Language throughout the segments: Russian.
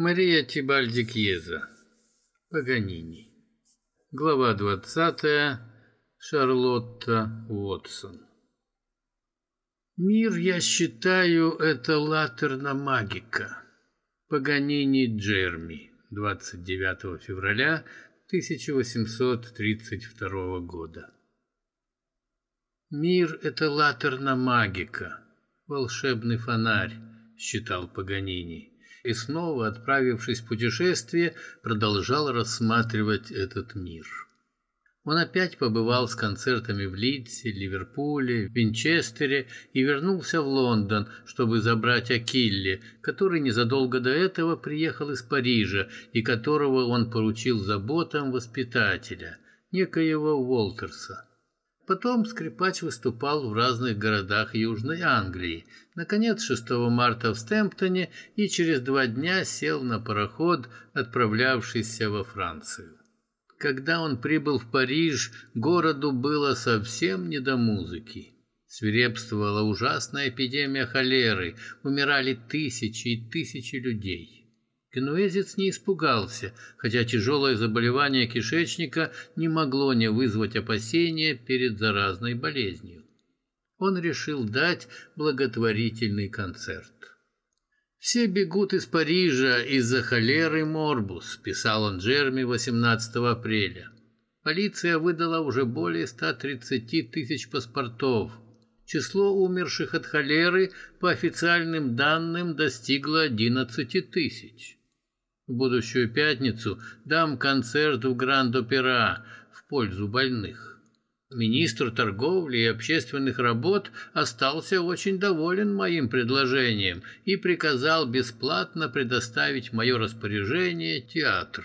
Мария Тибальди Кьеза. Паганини. Глава 20. Шарлотта Уотсон. Мир, я считаю, это латерна магика. Паганини Джерми. 29 февраля 1832 года. Мир — это латерна магика, волшебный фонарь, считал Паганини и снова, отправившись в путешествие, продолжал рассматривать этот мир. Он опять побывал с концертами в Лидсе, Ливерпуле, Винчестере и вернулся в Лондон, чтобы забрать Акилли, который незадолго до этого приехал из Парижа и которого он поручил заботам воспитателя, некоего Уолтерса. Потом скрипач выступал в разных городах Южной Англии. Наконец, 6 марта в Стэмптоне и через два дня сел на пароход, отправлявшийся во Францию. Когда он прибыл в Париж, городу было совсем не до музыки. Свирепствовала ужасная эпидемия холеры, умирали тысячи и тысячи людей. Генуэзец не испугался, хотя тяжелое заболевание кишечника не могло не вызвать опасения перед заразной болезнью. Он решил дать благотворительный концерт. «Все бегут из Парижа из-за холеры Морбус», – писал он Джерми 18 апреля. Полиция выдала уже более 130 тысяч паспортов. Число умерших от холеры, по официальным данным, достигло 11 тысяч. В будущую пятницу дам концерт в Гранд-Опера в пользу больных. Министр торговли и общественных работ остался очень доволен моим предложением и приказал бесплатно предоставить в мое распоряжение театр.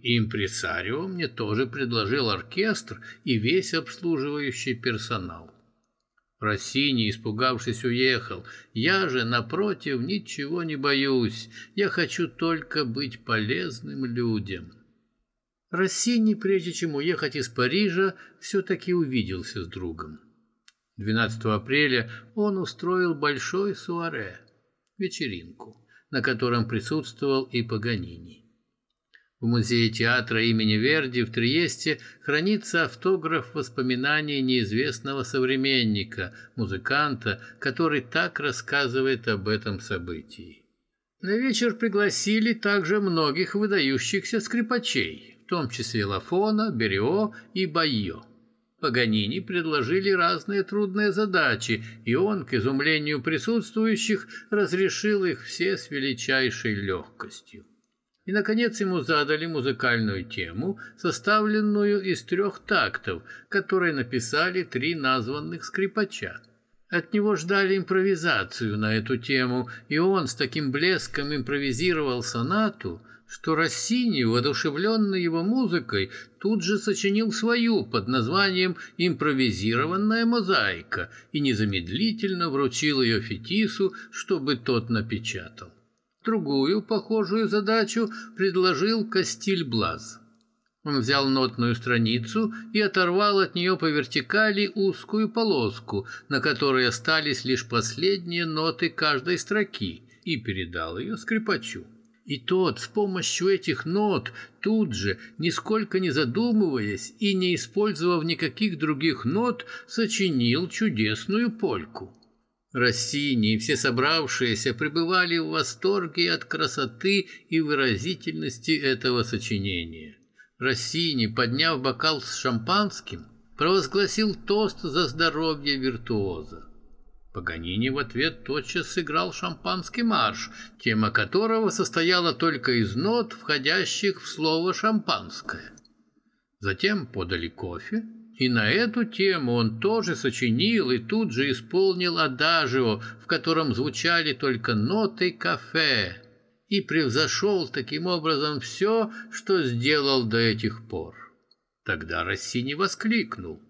Импресарио мне тоже предложил оркестр и весь обслуживающий персонал. Россини, испугавшись, уехал. Я же, напротив, ничего не боюсь. Я хочу только быть полезным людям. Россини, прежде чем уехать из Парижа, все-таки увиделся с другом. 12 апреля он устроил большой суаре, вечеринку, на котором присутствовал и Паганини. В музее театра имени Верди в Триесте хранится автограф воспоминаний неизвестного современника, музыканта, который так рассказывает об этом событии. На вечер пригласили также многих выдающихся скрипачей, в том числе Лафона, Берио и Байо. Паганини предложили разные трудные задачи, и он, к изумлению присутствующих, разрешил их все с величайшей легкостью. И, наконец, ему задали музыкальную тему, составленную из трех тактов, которые написали три названных скрипача. От него ждали импровизацию на эту тему, и он с таким блеском импровизировал сонату, что Россини, воодушевленный его музыкой, тут же сочинил свою под названием «Импровизированная мозаика» и незамедлительно вручил ее Фетису, чтобы тот напечатал. Другую похожую задачу предложил Кастиль Блаз. Он взял нотную страницу и оторвал от нее по вертикали узкую полоску, на которой остались лишь последние ноты каждой строки, и передал ее скрипачу. И тот с помощью этих нот тут же, нисколько не задумываясь и не использовав никаких других нот, сочинил чудесную польку. Россини и все собравшиеся пребывали в восторге от красоты и выразительности этого сочинения. Россини, подняв бокал с шампанским, провозгласил тост за здоровье виртуоза. Паганини в ответ тотчас сыграл шампанский марш, тема которого состояла только из нот, входящих в слово «шампанское». Затем подали кофе, и на эту тему он тоже сочинил и тут же исполнил адажио, в котором звучали только ноты кафе, и превзошел таким образом все, что сделал до этих пор. Тогда Россини воскликнул.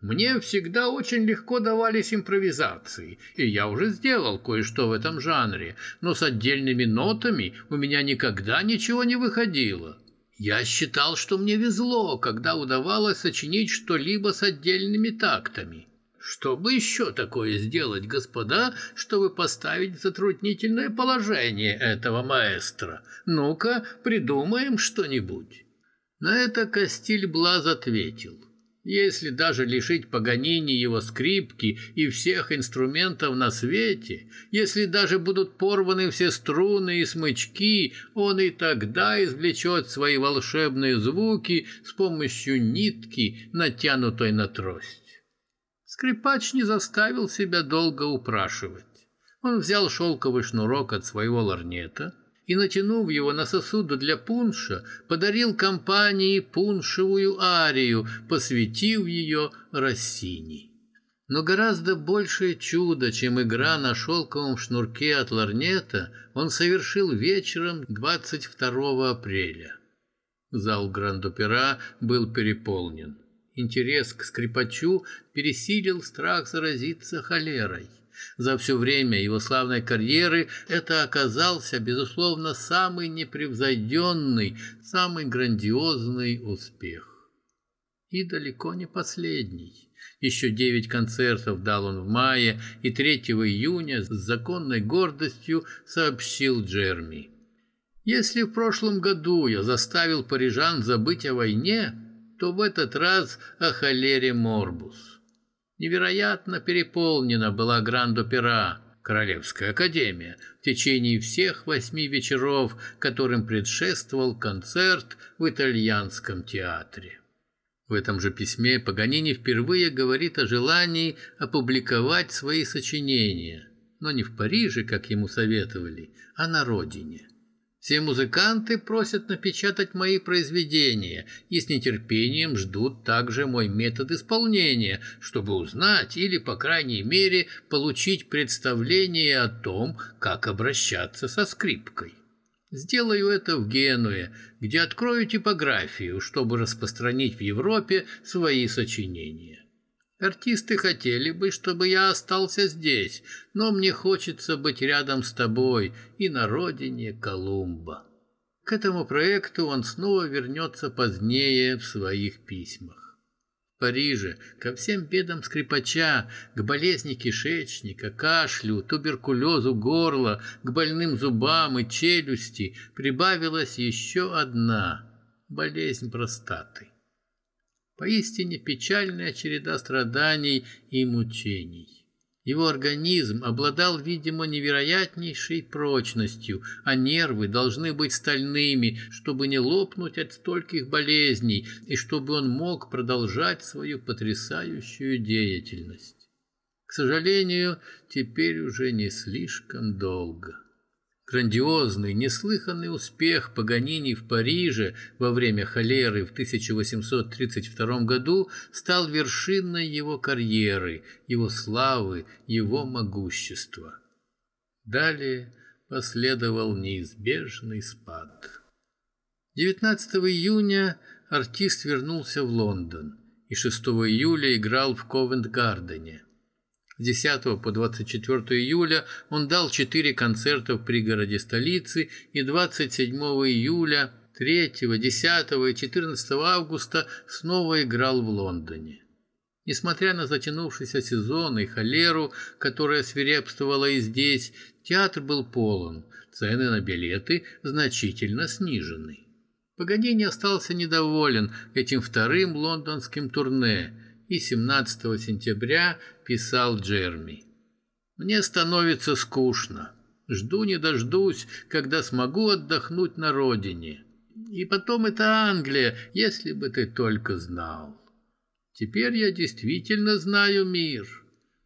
«Мне всегда очень легко давались импровизации, и я уже сделал кое-что в этом жанре, но с отдельными нотами у меня никогда ничего не выходило». Я считал, что мне везло, когда удавалось сочинить что-либо с отдельными тактами. Что бы еще такое сделать, господа, чтобы поставить затруднительное положение этого маэстро? Ну-ка, придумаем что-нибудь. На это Кастиль Блаз ответил. Если даже лишить Паганини его скрипки и всех инструментов на свете, если даже будут порваны все струны и смычки, он и тогда извлечет свои волшебные звуки с помощью нитки, натянутой на трость. Скрипач не заставил себя долго упрашивать. Он взял шелковый шнурок от своего ларнета – и, натянув его на сосуд для пунша, подарил компании пуншевую арию, посвятив ее Рассини. Но гораздо большее чудо, чем игра на шелковом шнурке от ларнета, он совершил вечером 22 апреля. Зал Гранд-Опера был переполнен. Интерес к скрипачу пересилил страх заразиться холерой. За все время его славной карьеры это оказался, безусловно, самый непревзойденный, самый грандиозный успех. И далеко не последний. Еще девять концертов дал он в мае, и 3 июня с законной гордостью сообщил Джерми. «Если в прошлом году я заставил парижан забыть о войне, то в этот раз о холере Морбус». Невероятно переполнена была Гранд-Опера, Королевская академия, в течение всех восьми вечеров, которым предшествовал концерт в итальянском театре. В этом же письме Паганини впервые говорит о желании опубликовать свои сочинения, но не в Париже, как ему советовали, а на родине. Все музыканты просят напечатать мои произведения и с нетерпением ждут также мой метод исполнения, чтобы узнать или, по крайней мере, получить представление о том, как обращаться со скрипкой. Сделаю это в Генуе, где открою типографию, чтобы распространить в Европе свои сочинения. Артисты хотели бы, чтобы я остался здесь, но мне хочется быть рядом с тобой и на родине Колумба. К этому проекту он снова вернется позднее в своих письмах. В Париже ко всем бедам скрипача, к болезни кишечника, кашлю, туберкулезу горла, к больным зубам и челюсти прибавилась еще одна – болезнь простаты. Поистине печальная череда страданий и мучений. Его организм обладал, видимо, невероятнейшей прочностью, а нервы должны быть стальными, чтобы не лопнуть от стольких болезней и чтобы он мог продолжать свою потрясающую деятельность. К сожалению, теперь уже не слишком долго. Грандиозный, неслыханный успех Паганини в Париже во время холеры в 1832 году стал вершиной его карьеры, его славы, его могущества. Далее последовал неизбежный спад. 19 июня артист вернулся в Лондон и 6 июля играл в Ковент-Гардене. С 10 по 24 июля он дал четыре концерта в пригороде столицы и 27 июля, 3, 10 и 14 августа снова играл в Лондоне. Несмотря на затянувшийся сезон и холеру, которая свирепствовала и здесь, театр был полон, цены на билеты значительно снижены. Паганини остался недоволен этим вторым лондонским турне – и 17 сентября писал Джерми. «Мне становится скучно. Жду не дождусь, когда смогу отдохнуть на родине. И потом это Англия, если бы ты только знал. Теперь я действительно знаю мир.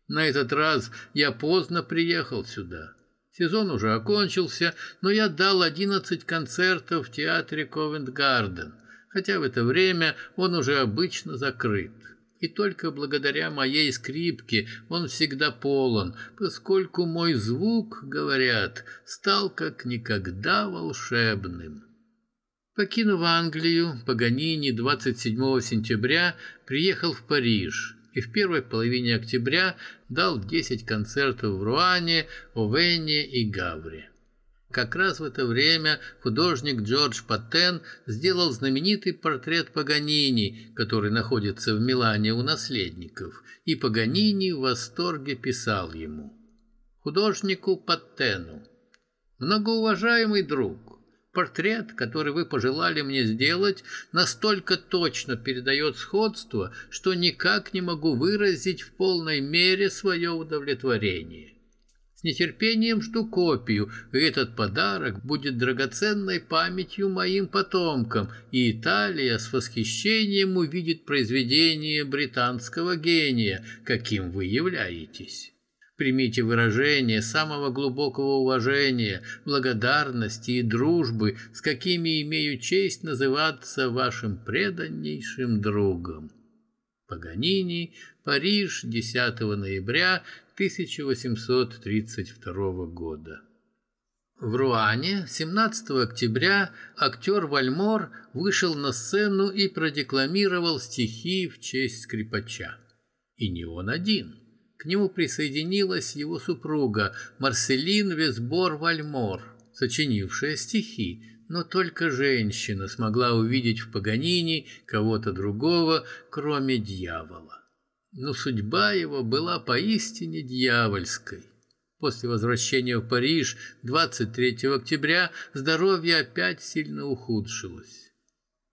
На этот раз я поздно приехал сюда». Сезон уже окончился, но я дал 11 концертов в театре Ковент-Гарден, хотя в это время он уже обычно закрыт и только благодаря моей скрипке он всегда полон, поскольку мой звук, говорят, стал как никогда волшебным. Покинув Англию, Паганини 27 сентября приехал в Париж и в первой половине октября дал 10 концертов в Руане, Овене и Гавре. Как раз в это время художник Джордж Паттен сделал знаменитый портрет Паганини, который находится в Милане у наследников, и Паганини в восторге писал ему. Художнику Паттену. Многоуважаемый друг, портрет, который вы пожелали мне сделать, настолько точно передает сходство, что никак не могу выразить в полной мере свое удовлетворение. С нетерпением жду копию, и этот подарок будет драгоценной памятью моим потомкам, и Италия с восхищением увидит произведение британского гения, каким вы являетесь. Примите выражение самого глубокого уважения, благодарности и дружбы, с какими имею честь называться вашим преданнейшим другом. Паганини, Париж, 10 ноября 1832 года. В Руане 17 октября актер Вальмор вышел на сцену и продекламировал стихи в честь скрипача. И не он один. К нему присоединилась его супруга Марселин Весбор Вальмор, сочинившая стихи, но только женщина смогла увидеть в Паганини кого-то другого, кроме дьявола но судьба его была поистине дьявольской. После возвращения в Париж 23 октября здоровье опять сильно ухудшилось.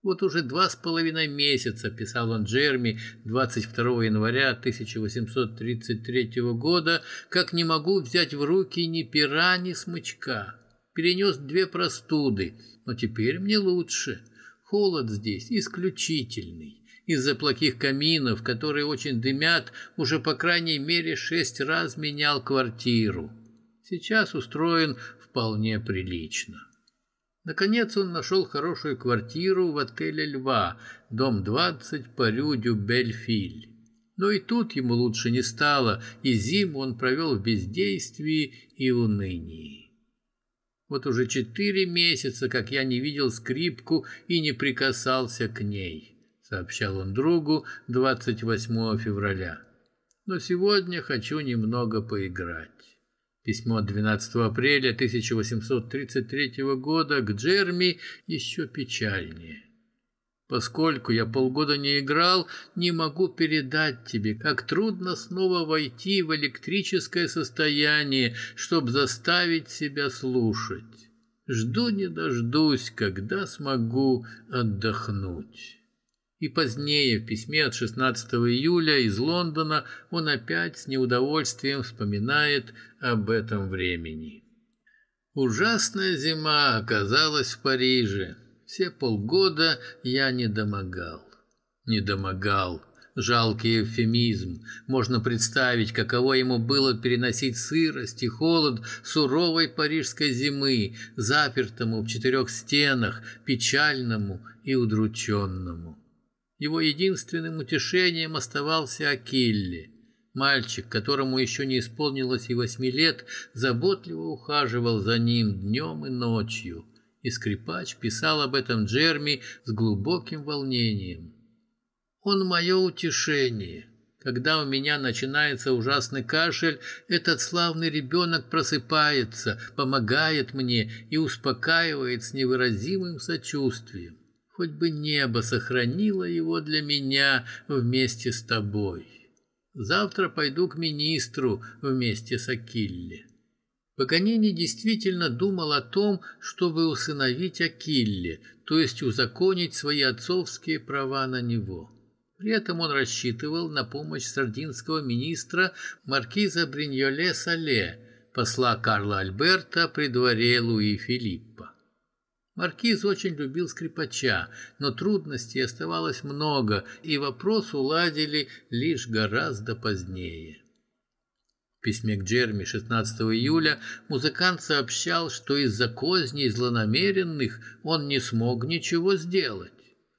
Вот уже два с половиной месяца, писал он Джерми 22 января 1833 года, как не могу взять в руки ни пера, ни смычка. Перенес две простуды, но теперь мне лучше. Холод здесь исключительный из-за плохих каминов, которые очень дымят, уже по крайней мере шесть раз менял квартиру. Сейчас устроен вполне прилично. Наконец он нашел хорошую квартиру в отеле «Льва», дом 20 по Рюдю Бельфиль. Но и тут ему лучше не стало, и зиму он провел в бездействии и унынии. Вот уже четыре месяца, как я не видел скрипку и не прикасался к ней сообщал он другу 28 февраля. Но сегодня хочу немного поиграть. Письмо 12 апреля 1833 года к Джерми еще печальнее. Поскольку я полгода не играл, не могу передать тебе, как трудно снова войти в электрическое состояние, чтобы заставить себя слушать. Жду не дождусь, когда смогу отдохнуть. И позднее, в письме от 16 июля из Лондона, он опять с неудовольствием вспоминает об этом времени. Ужасная зима оказалась в Париже. Все полгода я не домогал. Не домогал. Жалкий эвфемизм. Можно представить, каково ему было переносить сырость и холод суровой парижской зимы, запертому в четырех стенах, печальному и удрученному. Его единственным утешением оставался Акилли. Мальчик, которому еще не исполнилось и восьми лет, заботливо ухаживал за ним днем и ночью. И скрипач писал об этом Джерми с глубоким волнением. «Он мое утешение. Когда у меня начинается ужасный кашель, этот славный ребенок просыпается, помогает мне и успокаивает с невыразимым сочувствием. Хоть бы небо сохранило его для меня вместе с тобой. Завтра пойду к министру вместе с Акилле. Паганини действительно думал о том, чтобы усыновить Акилле, то есть узаконить свои отцовские права на него. При этом он рассчитывал на помощь сардинского министра маркиза Бриньоле Сале, посла Карла Альберта при дворе Луи Филиппа. Маркиз очень любил скрипача, но трудностей оставалось много, и вопрос уладили лишь гораздо позднее. В письме к Джерми 16 июля музыкант сообщал, что из-за козней злонамеренных он не смог ничего сделать.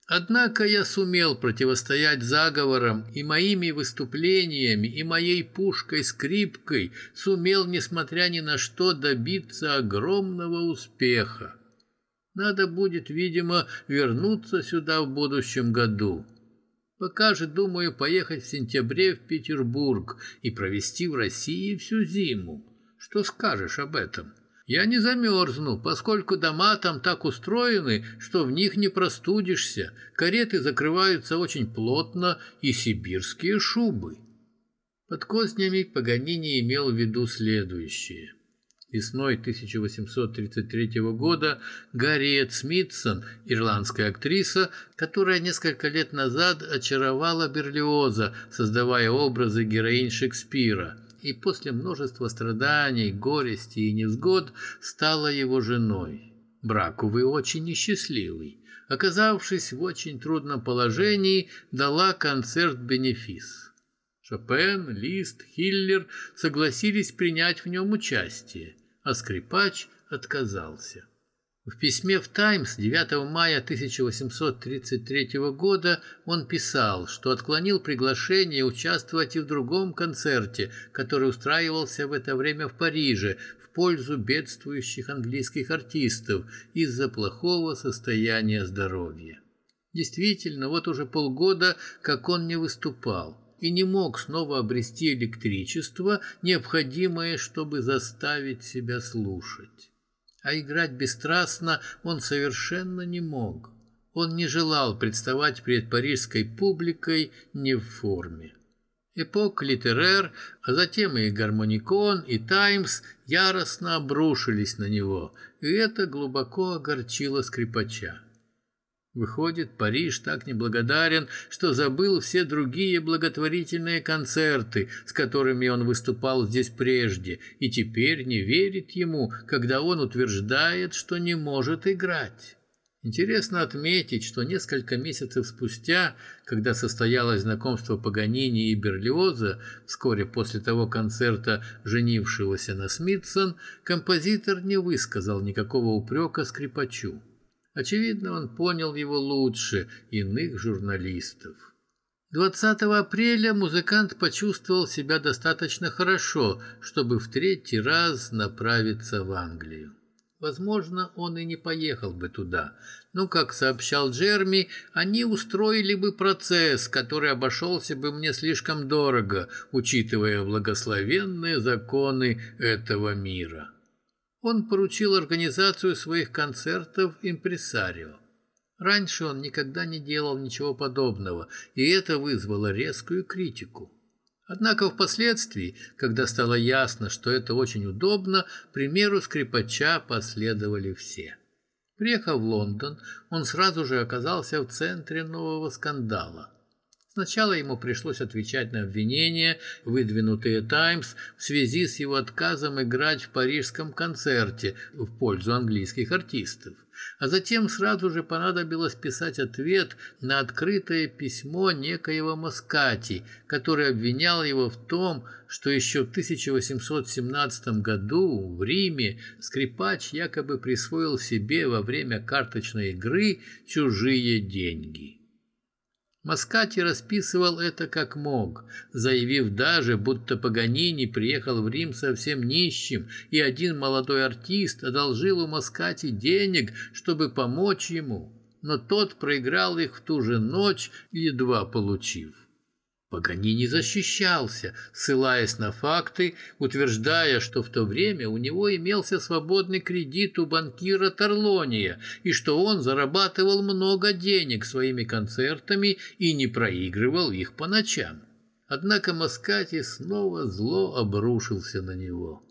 Однако я сумел противостоять заговорам и моими выступлениями, и моей пушкой-скрипкой сумел, несмотря ни на что, добиться огромного успеха. Надо будет, видимо, вернуться сюда в будущем году. Пока же думаю поехать в сентябре в Петербург и провести в России всю зиму. Что скажешь об этом? Я не замерзну, поскольку дома там так устроены, что в них не простудишься, кареты закрываются очень плотно и сибирские шубы. Под кознями Паганини имел в виду следующее. Весной 1833 года Гарриет Смитсон, ирландская актриса, которая несколько лет назад очаровала Берлиоза, создавая образы героинь Шекспира, и после множества страданий, горести и невзгод стала его женой. Брак, увы, очень несчастливый. Оказавшись в очень трудном положении, дала концерт-бенефис. Шопен, Лист, Хиллер согласились принять в нем участие, а скрипач отказался. В письме в «Таймс» 9 мая 1833 года он писал, что отклонил приглашение участвовать и в другом концерте, который устраивался в это время в Париже в пользу бедствующих английских артистов из-за плохого состояния здоровья. Действительно, вот уже полгода, как он не выступал и не мог снова обрести электричество, необходимое, чтобы заставить себя слушать. А играть бесстрастно он совершенно не мог. Он не желал представать перед парижской публикой не в форме. Эпок Литерер, а затем и Гармоникон, и Таймс яростно обрушились на него, и это глубоко огорчило скрипача. Выходит, Париж так неблагодарен, что забыл все другие благотворительные концерты, с которыми он выступал здесь прежде, и теперь не верит ему, когда он утверждает, что не может играть. Интересно отметить, что несколько месяцев спустя, когда состоялось знакомство Паганини и Берлиоза, вскоре после того концерта, женившегося на Смитсон, композитор не высказал никакого упрека скрипачу. Очевидно, он понял его лучше иных журналистов. 20 апреля музыкант почувствовал себя достаточно хорошо, чтобы в третий раз направиться в Англию. Возможно, он и не поехал бы туда, но, как сообщал Джерми, они устроили бы процесс, который обошелся бы мне слишком дорого, учитывая благословенные законы этого мира он поручил организацию своих концертов импресарио. Раньше он никогда не делал ничего подобного, и это вызвало резкую критику. Однако впоследствии, когда стало ясно, что это очень удобно, примеру скрипача последовали все. Приехав в Лондон, он сразу же оказался в центре нового скандала – Сначала ему пришлось отвечать на обвинения, выдвинутые «Таймс» в связи с его отказом играть в парижском концерте в пользу английских артистов. А затем сразу же понадобилось писать ответ на открытое письмо некоего Маскати, который обвинял его в том, что еще в 1817 году в Риме скрипач якобы присвоил себе во время карточной игры чужие деньги. Маскати расписывал это как мог, заявив даже, будто Паганини приехал в Рим совсем нищим, и один молодой артист одолжил у Маскати денег, чтобы помочь ему, но тот проиграл их в ту же ночь, едва получив. Паганини защищался, ссылаясь на факты, утверждая, что в то время у него имелся свободный кредит у банкира Торлония и что он зарабатывал много денег своими концертами и не проигрывал их по ночам. Однако Маскати снова зло обрушился на него.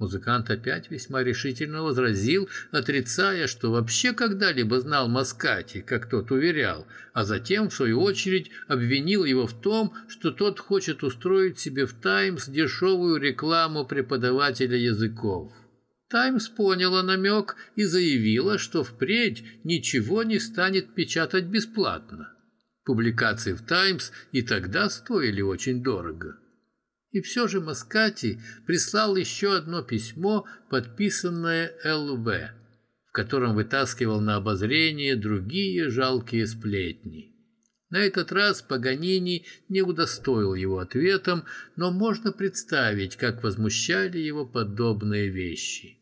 Музыкант опять весьма решительно возразил, отрицая, что вообще когда-либо знал Маскати, как тот уверял, а затем, в свою очередь, обвинил его в том, что тот хочет устроить себе в «Таймс» дешевую рекламу преподавателя языков. «Таймс» поняла намек и заявила, что впредь ничего не станет печатать бесплатно. Публикации в «Таймс» и тогда стоили очень дорого. И все же Маскати прислал еще одно письмо, подписанное ЛВ, в котором вытаскивал на обозрение другие жалкие сплетни. На этот раз Паганини не удостоил его ответом, но можно представить, как возмущали его подобные вещи.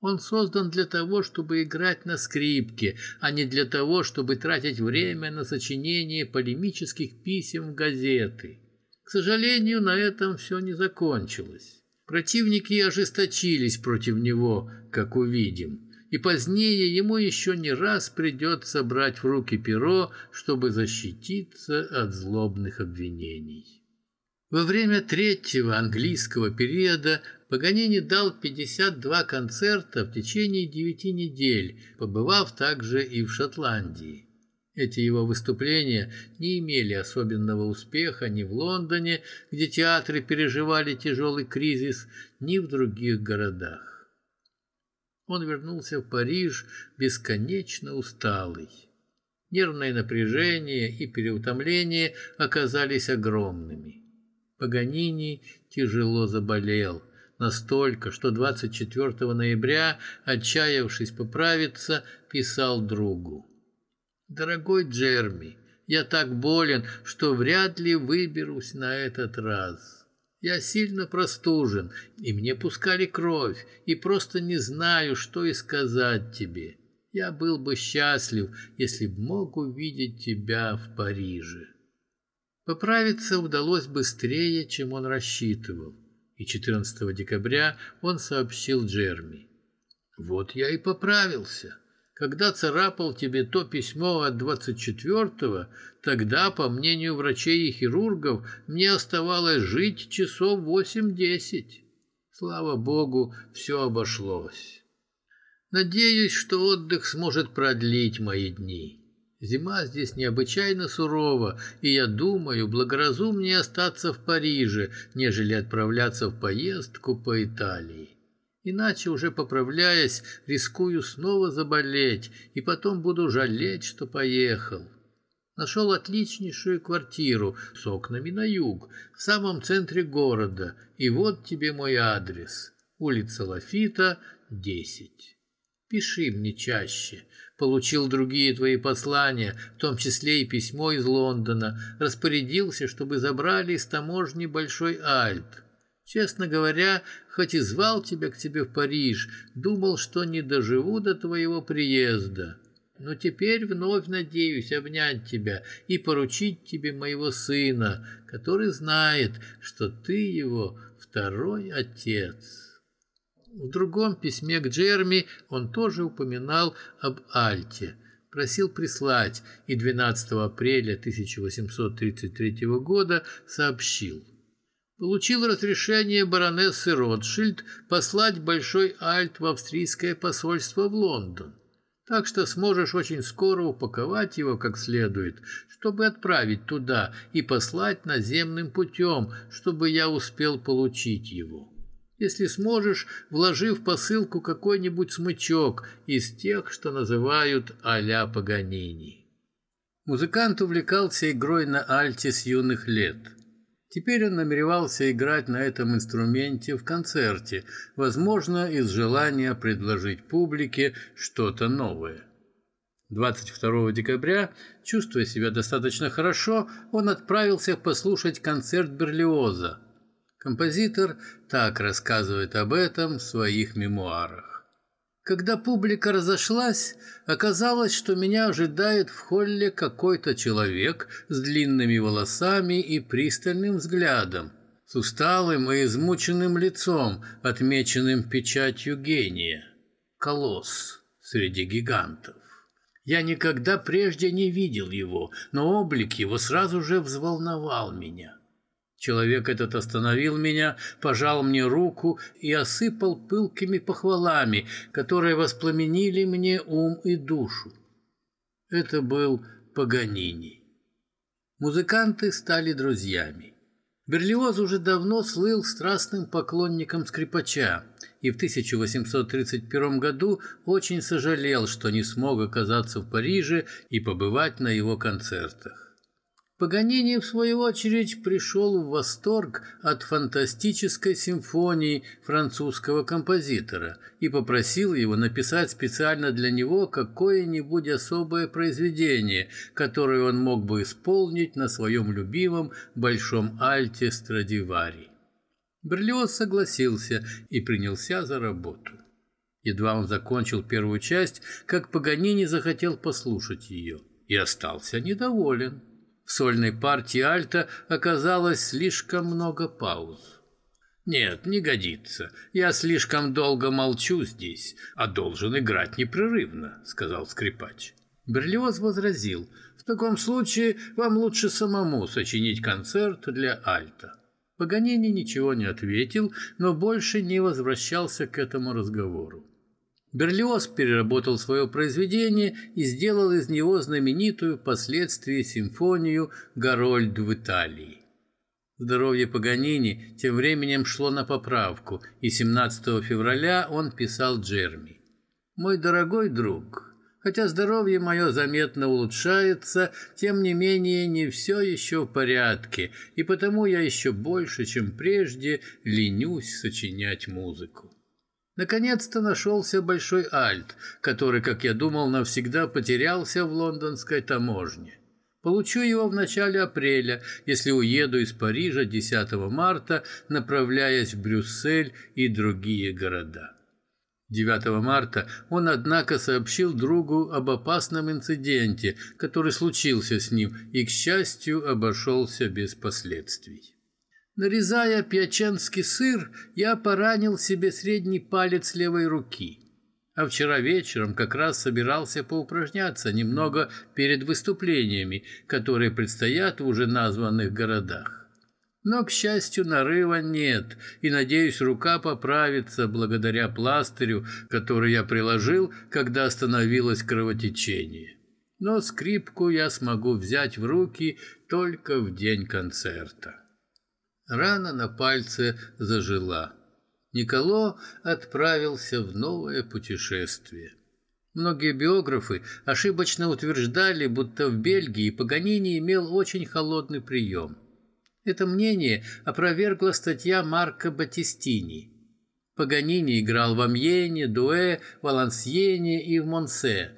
Он создан для того, чтобы играть на скрипке, а не для того, чтобы тратить время на сочинение полемических писем в газеты. К сожалению, на этом все не закончилось. Противники ожесточились против него, как увидим, и позднее ему еще не раз придется брать в руки перо, чтобы защититься от злобных обвинений. Во время третьего английского периода Паганини дал 52 концерта в течение 9 недель, побывав также и в Шотландии. Эти его выступления не имели особенного успеха ни в Лондоне, где театры переживали тяжелый кризис, ни в других городах. Он вернулся в Париж бесконечно усталый. Нервное напряжение и переутомление оказались огромными. Паганини тяжело заболел, настолько, что 24 ноября, отчаявшись поправиться, писал другу. Дорогой Джерми, я так болен, что вряд ли выберусь на этот раз. Я сильно простужен, и мне пускали кровь, и просто не знаю, что и сказать тебе. Я был бы счастлив, если б мог увидеть тебя в Париже. Поправиться удалось быстрее, чем он рассчитывал, и 14 декабря он сообщил Джерми. «Вот я и поправился». Когда царапал тебе то письмо от 24-го, тогда, по мнению врачей и хирургов, мне оставалось жить часов 8-10. Слава богу, все обошлось. Надеюсь, что отдых сможет продлить мои дни. Зима здесь необычайно сурова, и я думаю, благоразумнее остаться в Париже, нежели отправляться в поездку по Италии. Иначе, уже поправляясь, рискую снова заболеть, и потом буду жалеть, что поехал. Нашел отличнейшую квартиру с окнами на юг, в самом центре города, и вот тебе мой адрес. Улица Лафита, 10. Пиши мне чаще. Получил другие твои послания, в том числе и письмо из Лондона. Распорядился, чтобы забрали из таможни Большой Альт. Честно говоря, хоть и звал тебя к тебе в Париж, думал, что не доживу до твоего приезда. Но теперь вновь надеюсь обнять тебя и поручить тебе моего сына, который знает, что ты его второй отец. В другом письме к Джерми он тоже упоминал об Альте, просил прислать и 12 апреля 1833 года сообщил – получил разрешение баронессы Ротшильд послать Большой Альт в австрийское посольство в Лондон. Так что сможешь очень скоро упаковать его как следует, чтобы отправить туда и послать наземным путем, чтобы я успел получить его. Если сможешь, вложи в посылку какой-нибудь смычок из тех, что называют а-ля Паганини. Музыкант увлекался игрой на альте с юных лет – Теперь он намеревался играть на этом инструменте в концерте, возможно, из желания предложить публике что-то новое. 22 декабря, чувствуя себя достаточно хорошо, он отправился послушать концерт Берлиоза. Композитор так рассказывает об этом в своих мемуарах. Когда публика разошлась, оказалось, что меня ожидает в холле какой-то человек с длинными волосами и пристальным взглядом, с усталым и измученным лицом, отмеченным печатью гения. Колосс среди гигантов. Я никогда прежде не видел его, но облик его сразу же взволновал меня. Человек этот остановил меня, пожал мне руку и осыпал пылкими похвалами, которые воспламенили мне ум и душу. Это был Паганини. Музыканты стали друзьями. Берлиоз уже давно слыл страстным поклонником скрипача и в 1831 году очень сожалел, что не смог оказаться в Париже и побывать на его концертах. Паганини, в свою очередь, пришел в восторг от фантастической симфонии французского композитора и попросил его написать специально для него какое-нибудь особое произведение, которое он мог бы исполнить на своем любимом большом альте Страдивари. Берлиоз согласился и принялся за работу. Едва он закончил первую часть, как Паганини захотел послушать ее и остался недоволен. В сольной партии альта оказалось слишком много пауз. «Нет, не годится. Я слишком долго молчу здесь, а должен играть непрерывно», — сказал скрипач. Берлиоз возразил, «В таком случае вам лучше самому сочинить концерт для альта». Паганини ничего не ответил, но больше не возвращался к этому разговору. Берлиоз переработал свое произведение и сделал из него знаменитую впоследствии симфонию «Гарольд в Италии». Здоровье Паганини тем временем шло на поправку, и 17 февраля он писал Джерми. «Мой дорогой друг, хотя здоровье мое заметно улучшается, тем не менее не все еще в порядке, и потому я еще больше, чем прежде, ленюсь сочинять музыку». Наконец-то нашелся большой альт, который, как я думал, навсегда потерялся в лондонской таможне. Получу его в начале апреля, если уеду из Парижа 10 марта, направляясь в Брюссель и другие города. 9 марта он, однако, сообщил другу об опасном инциденте, который случился с ним и, к счастью, обошелся без последствий. Нарезая пьяченский сыр, я поранил себе средний палец левой руки а вчера вечером как раз собирался поупражняться немного перед выступлениями, которые предстоят в уже названных городах. Но, к счастью, нарыва нет, и, надеюсь, рука поправится благодаря пластырю, который я приложил, когда остановилось кровотечение. Но скрипку я смогу взять в руки только в день концерта. Рана на пальце зажила. Николо отправился в новое путешествие. Многие биографы ошибочно утверждали, будто в Бельгии Паганини имел очень холодный прием. Это мнение опровергла статья Марка Батистини. Паганини играл в Амьене, Дуэ, Валансьене и в Монсе.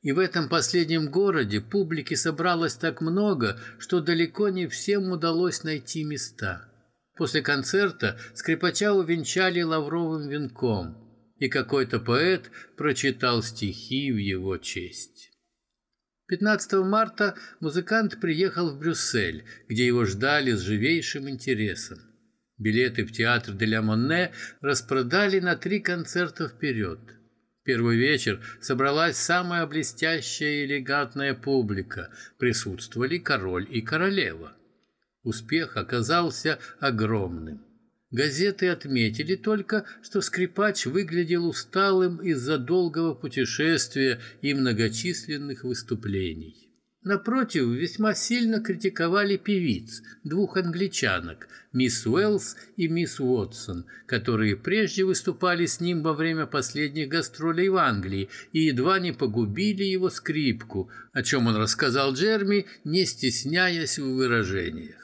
И в этом последнем городе публики собралось так много, что далеко не всем удалось найти места. После концерта скрипача увенчали лавровым венком, и какой-то поэт прочитал стихи в его честь. 15 марта музыкант приехал в Брюссель, где его ждали с живейшим интересом. Билеты в театр де ля Монне распродали на три концерта вперед. Первый вечер собралась самая блестящая и элегантная публика. Присутствовали король и королева. Успех оказался огромным. Газеты отметили только, что скрипач выглядел усталым из-за долгого путешествия и многочисленных выступлений. Напротив, весьма сильно критиковали певиц, двух англичанок, мисс Уэллс и мисс Уотсон, которые прежде выступали с ним во время последних гастролей в Англии и едва не погубили его скрипку, о чем он рассказал Джерми, не стесняясь в выражениях.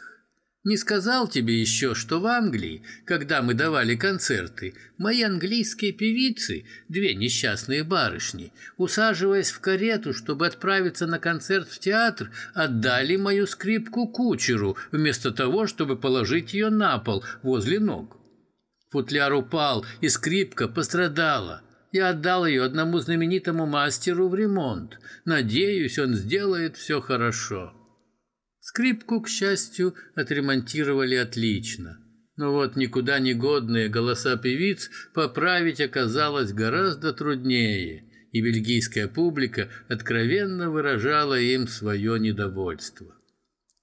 Не сказал тебе еще, что в Англии, когда мы давали концерты, мои английские певицы, две несчастные барышни, усаживаясь в карету, чтобы отправиться на концерт в театр, отдали мою скрипку кучеру, вместо того, чтобы положить ее на пол возле ног. Футляр упал, и скрипка пострадала. Я отдал ее одному знаменитому мастеру в ремонт. Надеюсь, он сделает все хорошо. Скрипку, к счастью, отремонтировали отлично. Но вот никуда не годные голоса певиц поправить оказалось гораздо труднее, и бельгийская публика откровенно выражала им свое недовольство.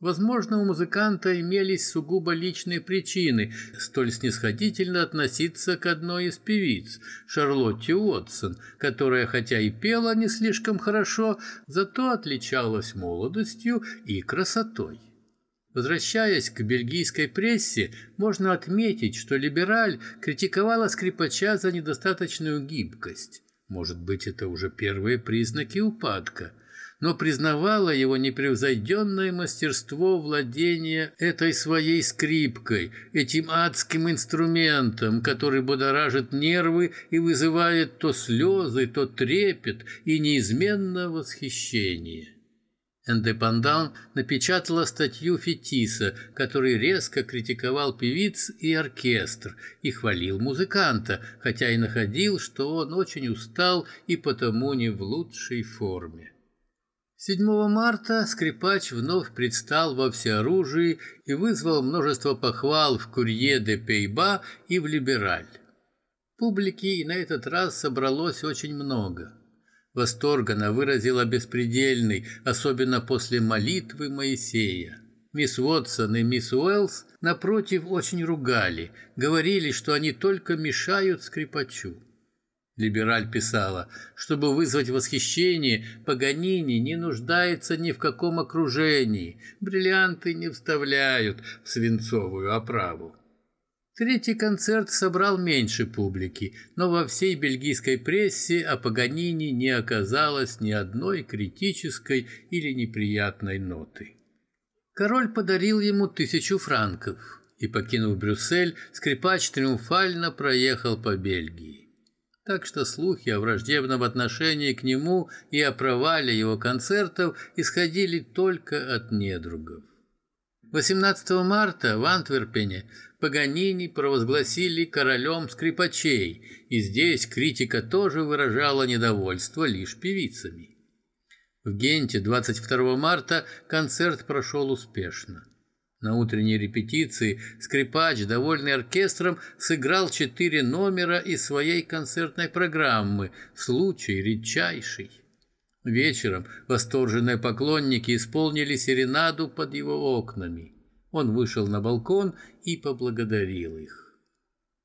Возможно, у музыканта имелись сугубо личные причины столь снисходительно относиться к одной из певиц, Шарлотте Уотсон, которая хотя и пела не слишком хорошо, зато отличалась молодостью и красотой. Возвращаясь к бельгийской прессе, можно отметить, что либераль критиковала скрипача за недостаточную гибкость. Может быть, это уже первые признаки упадка – но признавала его непревзойденное мастерство владения этой своей скрипкой, этим адским инструментом, который будоражит нервы и вызывает то слезы, то трепет и неизменно восхищение. Эндепандан напечатала статью Фетиса, который резко критиковал певиц и оркестр и хвалил музыканта, хотя и находил, что он очень устал и потому не в лучшей форме. 7 марта скрипач вновь предстал во всеоружии и вызвал множество похвал в Курье де Пейба и в Либераль. Публики на этот раз собралось очень много. Восторг она выразила беспредельный, особенно после молитвы Моисея. Мисс Уотсон и мисс Уэллс, напротив, очень ругали, говорили, что они только мешают скрипачу. Либераль писала, чтобы вызвать восхищение, Паганини не нуждается ни в каком окружении, бриллианты не вставляют в свинцовую оправу. Третий концерт собрал меньше публики, но во всей бельгийской прессе о Паганини не оказалось ни одной критической или неприятной ноты. Король подарил ему тысячу франков, и, покинув Брюссель, скрипач триумфально проехал по Бельгии так что слухи о враждебном отношении к нему и о провале его концертов исходили только от недругов. 18 марта в Антверпене Паганини провозгласили королем скрипачей, и здесь критика тоже выражала недовольство лишь певицами. В Генте 22 марта концерт прошел успешно. На утренней репетиции скрипач, довольный оркестром, сыграл четыре номера из своей концертной программы «Случай редчайший». Вечером восторженные поклонники исполнили серенаду под его окнами. Он вышел на балкон и поблагодарил их.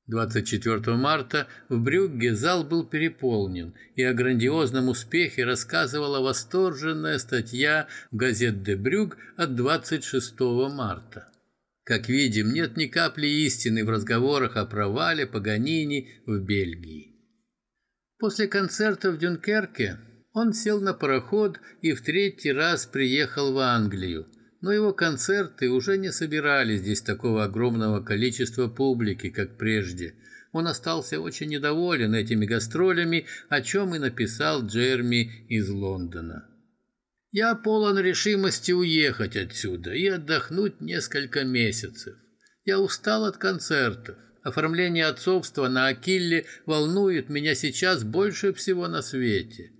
24 марта в Брюгге зал был переполнен, и о грандиозном успехе рассказывала восторженная статья в газет «Де Брюг» от 26 марта. Как видим, нет ни капли истины в разговорах о провале Паганини в Бельгии. После концерта в Дюнкерке он сел на пароход и в третий раз приехал в Англию – но его концерты уже не собирали здесь такого огромного количества публики, как прежде. Он остался очень недоволен этими гастролями, о чем и написал Джерми из Лондона. «Я полон решимости уехать отсюда и отдохнуть несколько месяцев. Я устал от концертов. Оформление отцовства на Акилле волнует меня сейчас больше всего на свете.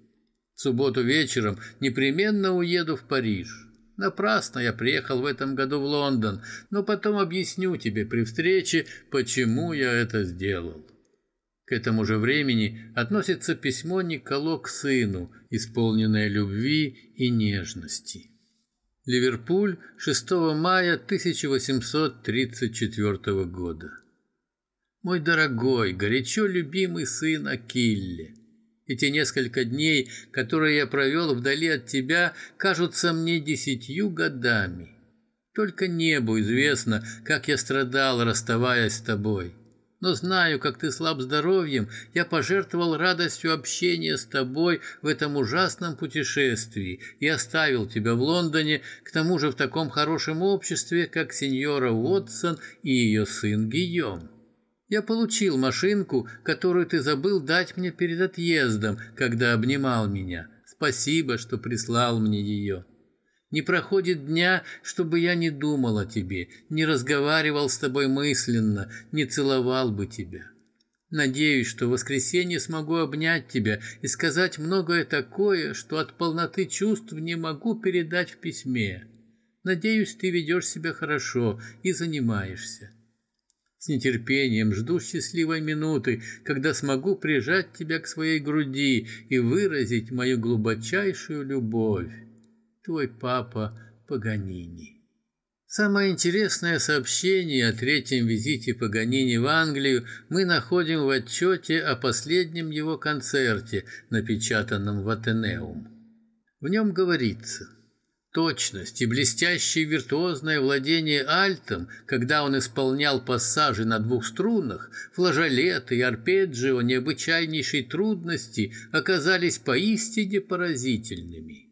В субботу вечером непременно уеду в Париж». Напрасно я приехал в этом году в Лондон, но потом объясню тебе при встрече, почему я это сделал. К этому же времени относится письмо Николо к сыну, исполненное любви и нежности. Ливерпуль, 6 мая 1834 года. Мой дорогой, горячо любимый сын Акилле, эти несколько дней, которые я провел вдали от тебя, кажутся мне десятью годами. Только небу известно, как я страдал, расставаясь с тобой. Но знаю, как ты слаб здоровьем, я пожертвовал радостью общения с тобой в этом ужасном путешествии и оставил тебя в Лондоне, к тому же в таком хорошем обществе, как сеньора Уотсон и ее сын Гийом. Я получил машинку, которую ты забыл дать мне перед отъездом, когда обнимал меня. Спасибо, что прислал мне ее. Не проходит дня, чтобы я не думал о тебе, не разговаривал с тобой мысленно, не целовал бы тебя. Надеюсь, что в воскресенье смогу обнять тебя и сказать многое такое, что от полноты чувств не могу передать в письме. Надеюсь, ты ведешь себя хорошо и занимаешься. С нетерпением жду счастливой минуты, когда смогу прижать тебя к своей груди и выразить мою глубочайшую любовь. Твой папа Паганини. Самое интересное сообщение о третьем визите Паганини в Англию мы находим в отчете о последнем его концерте, напечатанном в Атенеум. В нем говорится – Точность и блестящее виртуозное владение альтом, когда он исполнял пассажи на двух струнах, флажолеты и арпеджио необычайнейшей трудности оказались поистине поразительными.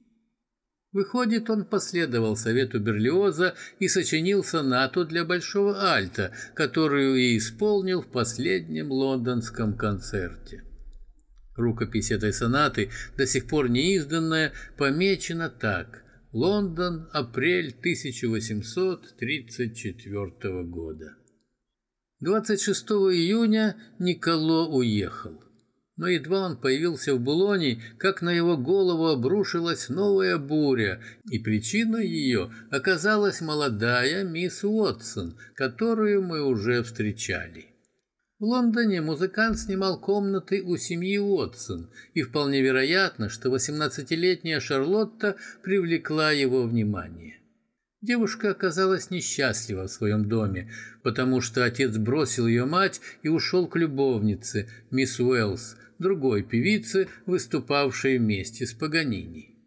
Выходит, он последовал совету Берлиоза и сочинил сонату для большого альта, которую и исполнил в последнем лондонском концерте. Рукопись этой сонаты, до сих пор не изданная, помечена так – Лондон, апрель 1834 года. 26 июня Николо уехал. но едва он появился в Булоне, как на его голову обрушилась новая буря, и причиной ее оказалась молодая мисс Уотсон, которую мы уже встречали. В Лондоне музыкант снимал комнаты у семьи Уотсон, и вполне вероятно, что 18-летняя Шарлотта привлекла его внимание. Девушка оказалась несчастлива в своем доме, потому что отец бросил ее мать и ушел к любовнице, мисс Уэллс, другой певице, выступавшей вместе с Паганини.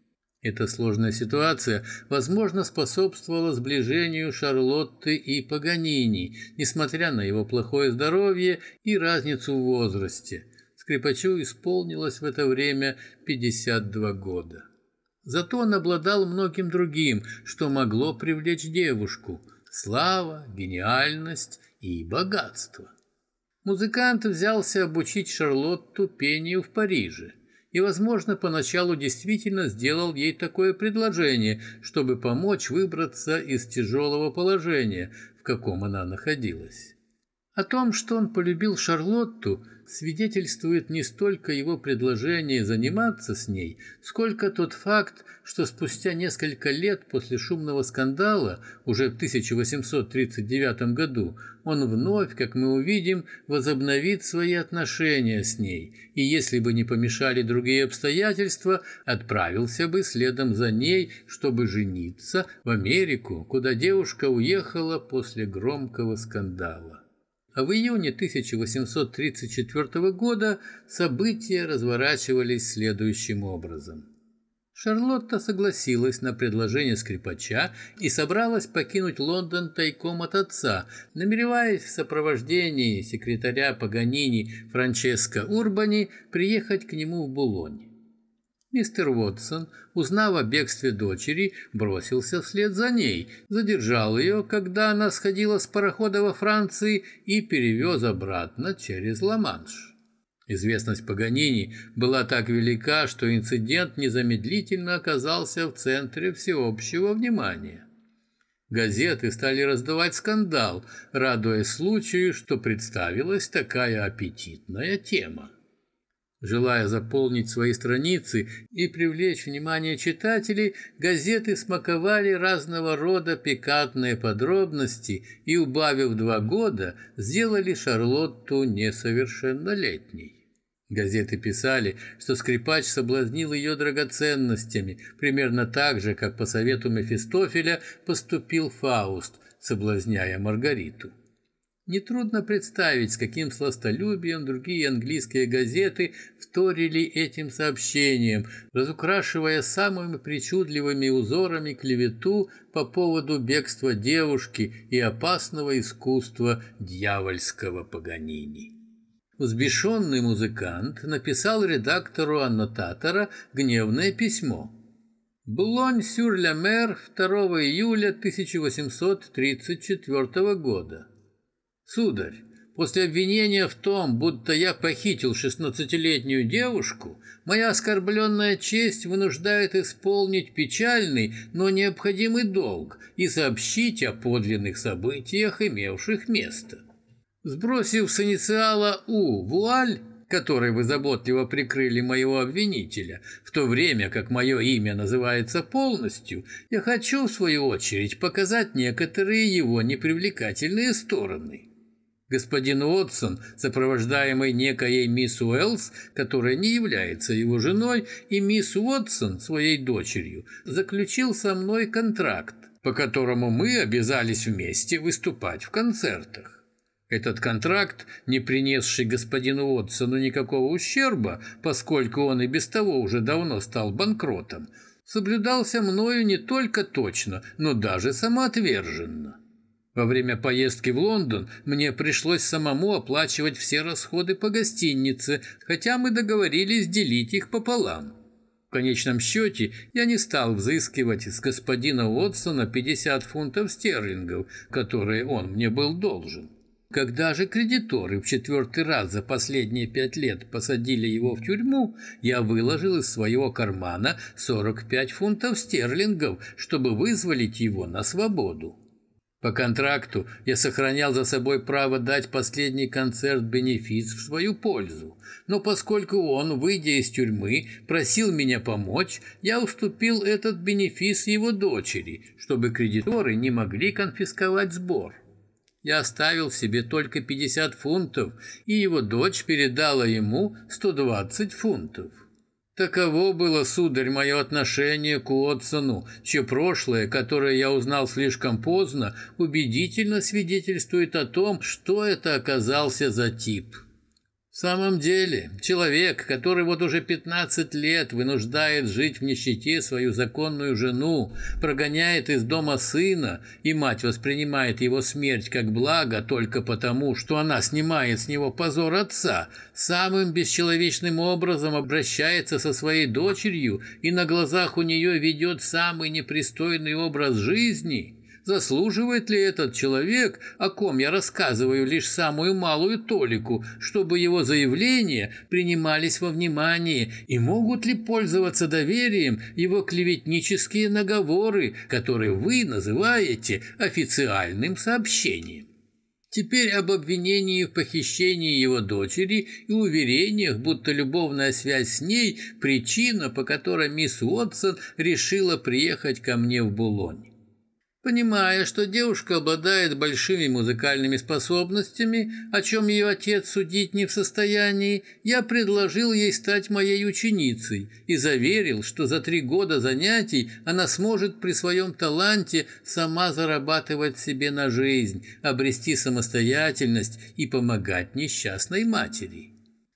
Эта сложная ситуация, возможно, способствовала сближению Шарлотты и Паганини, несмотря на его плохое здоровье и разницу в возрасте. Скрипачу исполнилось в это время 52 года. Зато он обладал многим другим, что могло привлечь девушку – слава, гениальность и богатство. Музыкант взялся обучить Шарлотту пению в Париже – и, возможно, поначалу действительно сделал ей такое предложение, чтобы помочь выбраться из тяжелого положения, в каком она находилась. О том, что он полюбил Шарлотту, свидетельствует не столько его предложение заниматься с ней, сколько тот факт, что спустя несколько лет после шумного скандала, уже в 1839 году, он вновь, как мы увидим, возобновит свои отношения с ней, и если бы не помешали другие обстоятельства, отправился бы следом за ней, чтобы жениться в Америку, куда девушка уехала после громкого скандала. А в июне 1834 года события разворачивались следующим образом. Шарлотта согласилась на предложение скрипача и собралась покинуть Лондон тайком от отца, намереваясь в сопровождении секретаря Паганини Франческо Урбани приехать к нему в Булонь. Мистер Уотсон, узнав о бегстве дочери, бросился вслед за ней, задержал ее, когда она сходила с парохода во Франции и перевез обратно через Ла-Манш. Известность Паганини была так велика, что инцидент незамедлительно оказался в центре всеобщего внимания. Газеты стали раздавать скандал, радуясь случаю, что представилась такая аппетитная тема. Желая заполнить свои страницы и привлечь внимание читателей, газеты смаковали разного рода пикантные подробности и, убавив два года, сделали Шарлотту несовершеннолетней. Газеты писали, что скрипач соблазнил ее драгоценностями, примерно так же, как по совету Мефистофеля поступил Фауст, соблазняя Маргариту. Нетрудно представить, с каким сластолюбием другие английские газеты вторили этим сообщением, разукрашивая самыми причудливыми узорами клевету по поводу бегства девушки и опасного искусства дьявольского Паганини. Взбешенный музыкант написал редактору аннотатора гневное письмо. Булонь-сюр-ля-Мер 2 июля 1834 года. Сударь, после обвинения в том, будто я похитил шестнадцатилетнюю девушку, моя оскорбленная честь вынуждает исполнить печальный, но необходимый долг и сообщить о подлинных событиях, имевших место. Сбросив с инициала «У» вуаль, которой вы заботливо прикрыли моего обвинителя, в то время как мое имя называется полностью, я хочу, в свою очередь, показать некоторые его непривлекательные стороны. Господин Уотсон, сопровождаемый некоей мисс Уэллс, которая не является его женой, и мисс Уотсон, своей дочерью, заключил со мной контракт, по которому мы обязались вместе выступать в концертах. Этот контракт, не принесший господину Уотсону никакого ущерба, поскольку он и без того уже давно стал банкротом, соблюдался мною не только точно, но даже самоотверженно. Во время поездки в Лондон мне пришлось самому оплачивать все расходы по гостинице, хотя мы договорились делить их пополам. В конечном счете я не стал взыскивать с господина Уотсона 50 фунтов стерлингов, которые он мне был должен. Когда же кредиторы в четвертый раз за последние пять лет посадили его в тюрьму, я выложил из своего кармана 45 фунтов стерлингов, чтобы вызволить его на свободу. По контракту я сохранял за собой право дать последний концерт-бенефис в свою пользу, но поскольку он, выйдя из тюрьмы, просил меня помочь, я уступил этот бенефис его дочери, чтобы кредиторы не могли конфисковать сбор. Я оставил себе только 50 фунтов, и его дочь передала ему 120 фунтов. Таково было, сударь, мое отношение к Уотсону, чье прошлое, которое я узнал слишком поздно, убедительно свидетельствует о том, что это оказался за тип. В самом деле, человек, который вот уже 15 лет вынуждает жить в нищете свою законную жену, прогоняет из дома сына, и мать воспринимает его смерть как благо только потому, что она снимает с него позор отца, самым бесчеловечным образом обращается со своей дочерью и на глазах у нее ведет самый непристойный образ жизни – заслуживает ли этот человек, о ком я рассказываю лишь самую малую толику, чтобы его заявления принимались во внимание, и могут ли пользоваться доверием его клеветнические наговоры, которые вы называете официальным сообщением. Теперь об обвинении в похищении его дочери и уверениях, будто любовная связь с ней – причина, по которой мисс Уотсон решила приехать ко мне в Булонь. Понимая, что девушка обладает большими музыкальными способностями, о чем ее отец судить не в состоянии, я предложил ей стать моей ученицей и заверил, что за три года занятий она сможет при своем таланте сама зарабатывать себе на жизнь, обрести самостоятельность и помогать несчастной матери.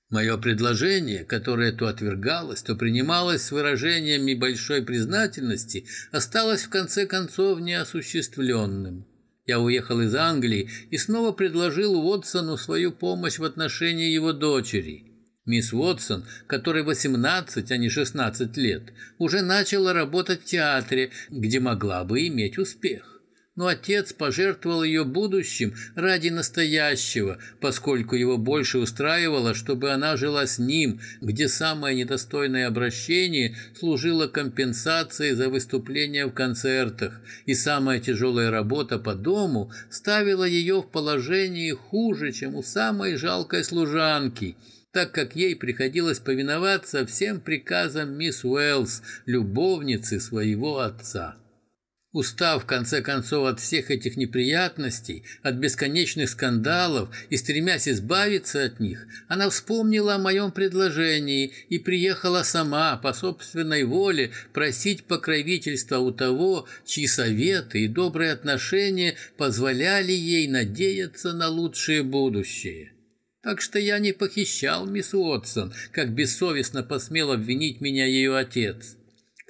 Мое предложение, которое то отвергалось, то принималось с выражениями большой признательности, осталось в конце концов неосуществленным. Я уехал из Англии и снова предложил Уотсону свою помощь в отношении его дочери. Мисс Уотсон, которой 18, а не 16 лет, уже начала работать в театре, где могла бы иметь успех но отец пожертвовал ее будущим ради настоящего, поскольку его больше устраивало, чтобы она жила с ним, где самое недостойное обращение служило компенсацией за выступления в концертах, и самая тяжелая работа по дому ставила ее в положении хуже, чем у самой жалкой служанки – так как ей приходилось повиноваться всем приказам мисс Уэллс, любовницы своего отца. Устав, в конце концов, от всех этих неприятностей, от бесконечных скандалов и стремясь избавиться от них, она вспомнила о моем предложении и приехала сама, по собственной воле, просить покровительства у того, чьи советы и добрые отношения позволяли ей надеяться на лучшее будущее. Так что я не похищал мисс Уотсон, как бессовестно посмел обвинить меня ее отец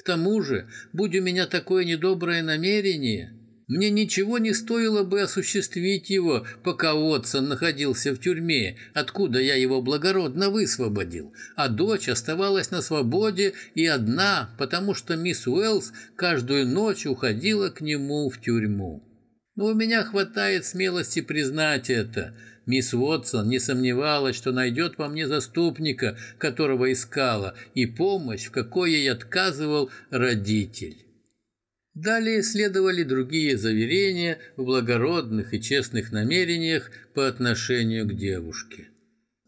тому же, будь у меня такое недоброе намерение, мне ничего не стоило бы осуществить его, пока Уотсон находился в тюрьме, откуда я его благородно высвободил, а дочь оставалась на свободе и одна, потому что мисс Уэллс каждую ночь уходила к нему в тюрьму. Но у меня хватает смелости признать это – Мисс Уотсон не сомневалась, что найдет во мне заступника, которого искала, и помощь, в какой ей отказывал родитель. Далее следовали другие заверения в благородных и честных намерениях по отношению к девушке.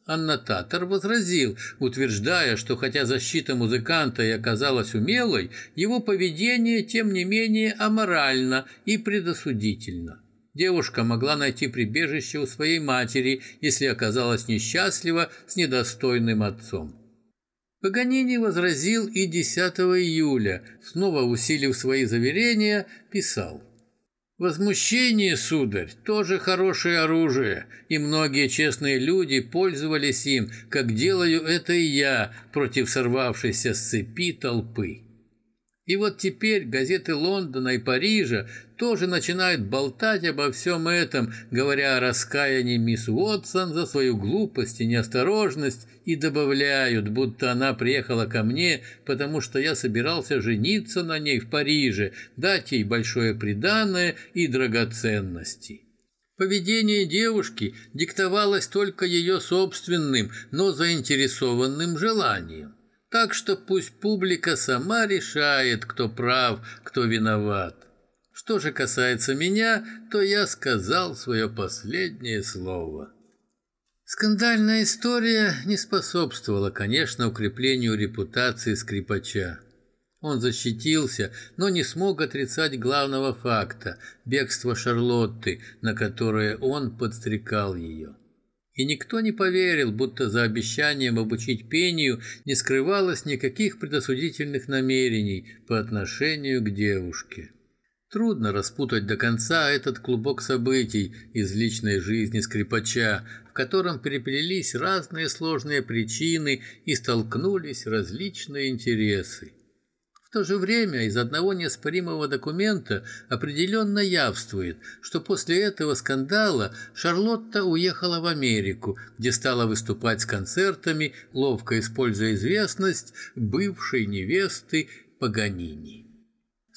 Аннотатор возразил, утверждая, что хотя защита музыканта и оказалась умелой, его поведение, тем не менее, аморально и предосудительно. Девушка могла найти прибежище у своей матери, если оказалась несчастлива с недостойным отцом. Паганини возразил и 10 июля, снова усилив свои заверения, писал. «Возмущение, сударь, тоже хорошее оружие, и многие честные люди пользовались им, как делаю это и я против сорвавшейся с цепи толпы». И вот теперь газеты Лондона и Парижа тоже начинают болтать обо всем этом, говоря о раскаянии мисс Уотсон за свою глупость и неосторожность, и добавляют, будто она приехала ко мне, потому что я собирался жениться на ней в Париже, дать ей большое приданое и драгоценности. Поведение девушки диктовалось только ее собственным, но заинтересованным желанием. Так что пусть публика сама решает, кто прав, кто виноват. Что же касается меня, то я сказал свое последнее слово. Скандальная история не способствовала, конечно, укреплению репутации скрипача. Он защитился, но не смог отрицать главного факта – бегства Шарлотты, на которое он подстрекал ее. И никто не поверил, будто за обещанием обучить пению не скрывалось никаких предосудительных намерений по отношению к девушке. Трудно распутать до конца этот клубок событий из личной жизни скрипача, в котором переплелись разные сложные причины и столкнулись различные интересы. В то же время из одного неоспоримого документа определенно явствует, что после этого скандала Шарлотта уехала в Америку, где стала выступать с концертами, ловко используя известность бывшей невесты Паганини.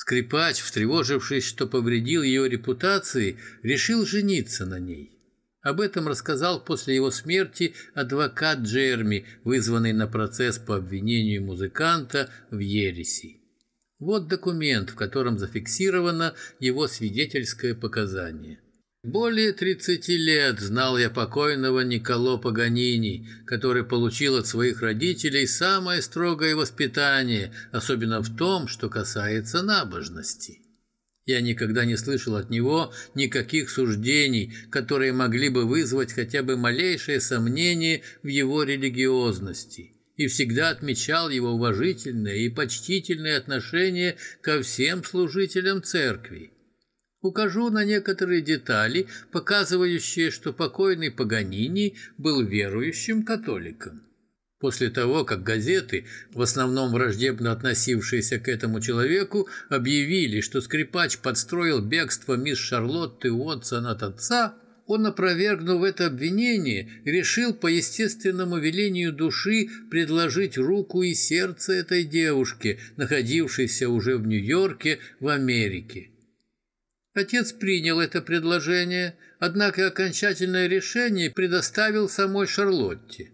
Скрипач, встревожившись, что повредил ее репутации, решил жениться на ней. Об этом рассказал после его смерти адвокат Джерми, вызванный на процесс по обвинению музыканта в ереси. Вот документ, в котором зафиксировано его свидетельское показание. Более 30 лет знал я покойного Николо Паганини, который получил от своих родителей самое строгое воспитание, особенно в том, что касается набожности. Я никогда не слышал от него никаких суждений, которые могли бы вызвать хотя бы малейшее сомнение в его религиозности и всегда отмечал его уважительное и почтительное отношение ко всем служителям церкви. Укажу на некоторые детали, показывающие, что покойный Паганини был верующим католиком. После того, как газеты, в основном враждебно относившиеся к этому человеку, объявили, что скрипач подстроил бегство мисс Шарлотты Уотсон от отца, он, опровергнув это обвинение, решил по естественному велению души предложить руку и сердце этой девушке, находившейся уже в Нью-Йорке, в Америке. Отец принял это предложение, однако окончательное решение предоставил самой Шарлотте.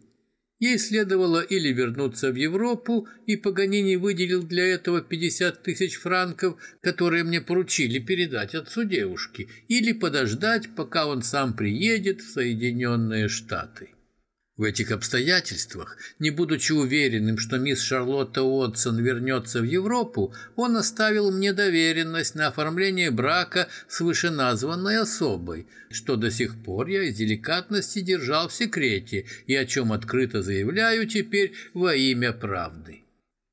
Ей следовало или вернуться в Европу, и Паганини выделил для этого 50 тысяч франков, которые мне поручили передать отцу девушки, или подождать, пока он сам приедет в Соединенные Штаты. В этих обстоятельствах, не будучи уверенным, что мисс Шарлотта Уотсон вернется в Европу, он оставил мне доверенность на оформление брака с вышеназванной особой, что до сих пор я из деликатности держал в секрете и о чем открыто заявляю теперь во имя правды.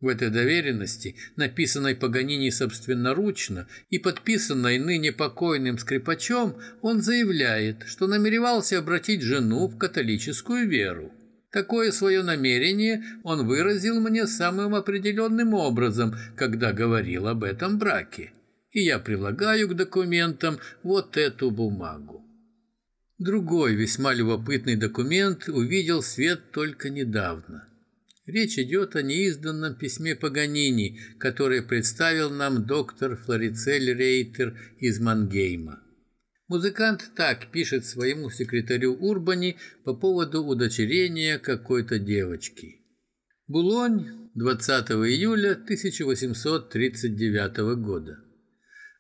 В этой доверенности, написанной Паганини собственноручно и подписанной ныне покойным скрипачом, он заявляет, что намеревался обратить жену в католическую веру. Такое свое намерение он выразил мне самым определенным образом, когда говорил об этом браке. И я прилагаю к документам вот эту бумагу. Другой весьма любопытный документ увидел свет только недавно – Речь идет о неизданном письме Паганини, которое представил нам доктор Флорицель Рейтер из Мангейма. Музыкант так пишет своему секретарю Урбани по поводу удочерения какой-то девочки. Булонь, 20 июля 1839 года.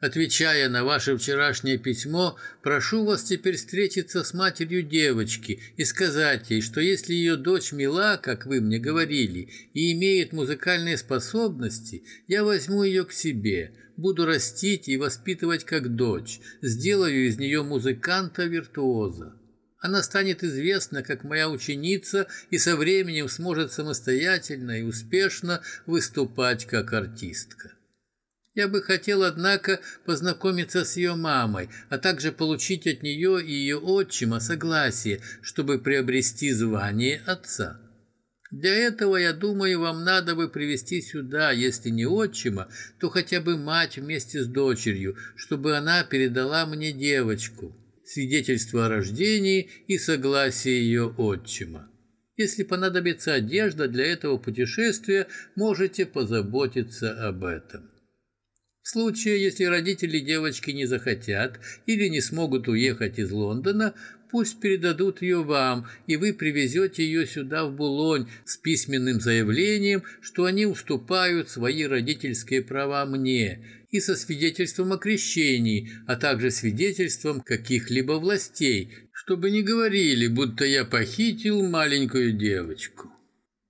Отвечая на ваше вчерашнее письмо, прошу вас теперь встретиться с матерью девочки и сказать ей, что если ее дочь мила, как вы мне говорили, и имеет музыкальные способности, я возьму ее к себе, буду растить и воспитывать как дочь, сделаю из нее музыканта-виртуоза. Она станет известна как моя ученица и со временем сможет самостоятельно и успешно выступать как артистка. Я бы хотел, однако, познакомиться с ее мамой, а также получить от нее и ее отчима согласие, чтобы приобрести звание отца. Для этого, я думаю, вам надо бы привести сюда, если не отчима, то хотя бы мать вместе с дочерью, чтобы она передала мне девочку, свидетельство о рождении и согласие ее отчима. Если понадобится одежда для этого путешествия, можете позаботиться об этом. В случае, если родители девочки не захотят или не смогут уехать из Лондона, пусть передадут ее вам, и вы привезете ее сюда, в Булонь, с письменным заявлением, что они уступают свои родительские права мне, и со свидетельством о крещении, а также свидетельством каких-либо властей, чтобы не говорили, будто я похитил маленькую девочку.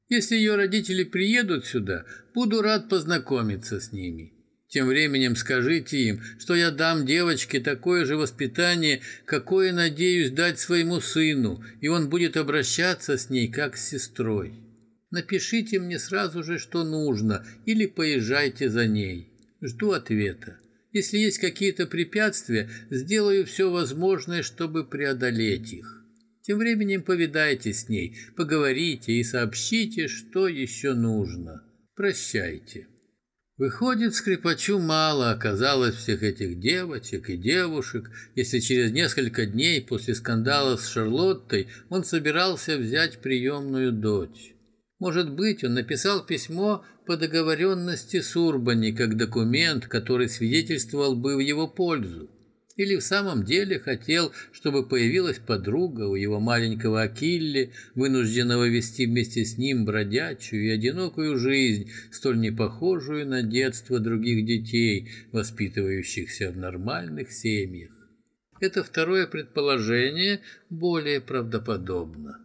Если ее родители приедут сюда, буду рад познакомиться с ними. Тем временем скажите им, что я дам девочке такое же воспитание, какое надеюсь дать своему сыну, и он будет обращаться с ней как с сестрой. Напишите мне сразу же, что нужно, или поезжайте за ней. Жду ответа. Если есть какие-то препятствия, сделаю все возможное, чтобы преодолеть их. Тем временем повидайте с ней, поговорите и сообщите, что еще нужно. Прощайте. Выходит, скрипачу мало оказалось всех этих девочек и девушек, если через несколько дней после скандала с Шарлоттой он собирался взять приемную дочь. Может быть, он написал письмо по договоренности с Урбани как документ, который свидетельствовал бы в его пользу. Или в самом деле хотел, чтобы появилась подруга у его маленького Акилли, вынужденного вести вместе с ним бродячую и одинокую жизнь, столь не похожую на детство других детей, воспитывающихся в нормальных семьях. Это второе предположение более правдоподобно.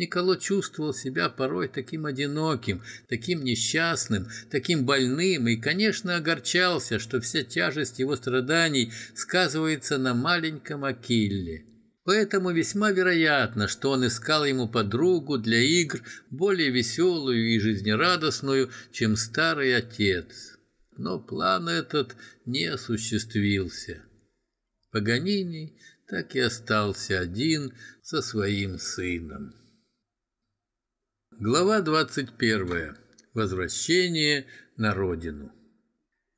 Николо чувствовал себя порой таким одиноким, таким несчастным, таким больным и, конечно, огорчался, что вся тяжесть его страданий сказывается на маленьком Акилле. Поэтому весьма вероятно, что он искал ему подругу для игр более веселую и жизнерадостную, чем старый отец. Но план этот не осуществился. Паганини так и остался один со своим сыном. Глава 21. Возвращение на родину.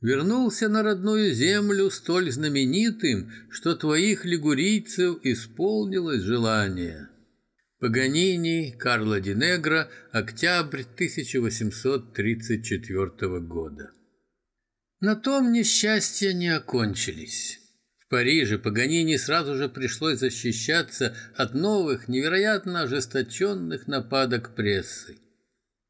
Вернулся на родную землю столь знаменитым, что твоих лигурийцев исполнилось желание. Паганини, Карло Динегро, октябрь 1834 года. На том несчастья не окончились. Париже Паганини сразу же пришлось защищаться от новых, невероятно ожесточенных нападок прессы.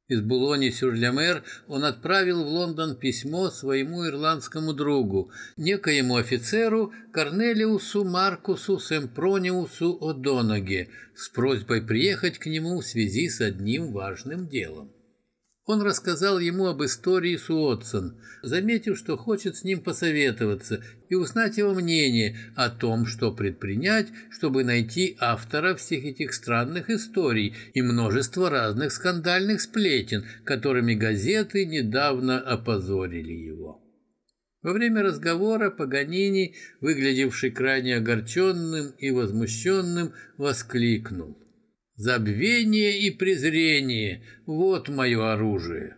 Из Булони-Сюр-Лямер он отправил в Лондон письмо своему ирландскому другу, некоему офицеру Корнелиусу Маркусу Семпрониусу О'Доноге, с просьбой приехать к нему в связи с одним важным делом. Он рассказал ему об истории Суотсон, заметив, что хочет с ним посоветоваться и узнать его мнение о том, что предпринять, чтобы найти автора всех этих странных историй и множество разных скандальных сплетен, которыми газеты недавно опозорили его. Во время разговора Паганини, выглядевший крайне огорченным и возмущенным, воскликнул. Забвение и презрение – вот мое оружие.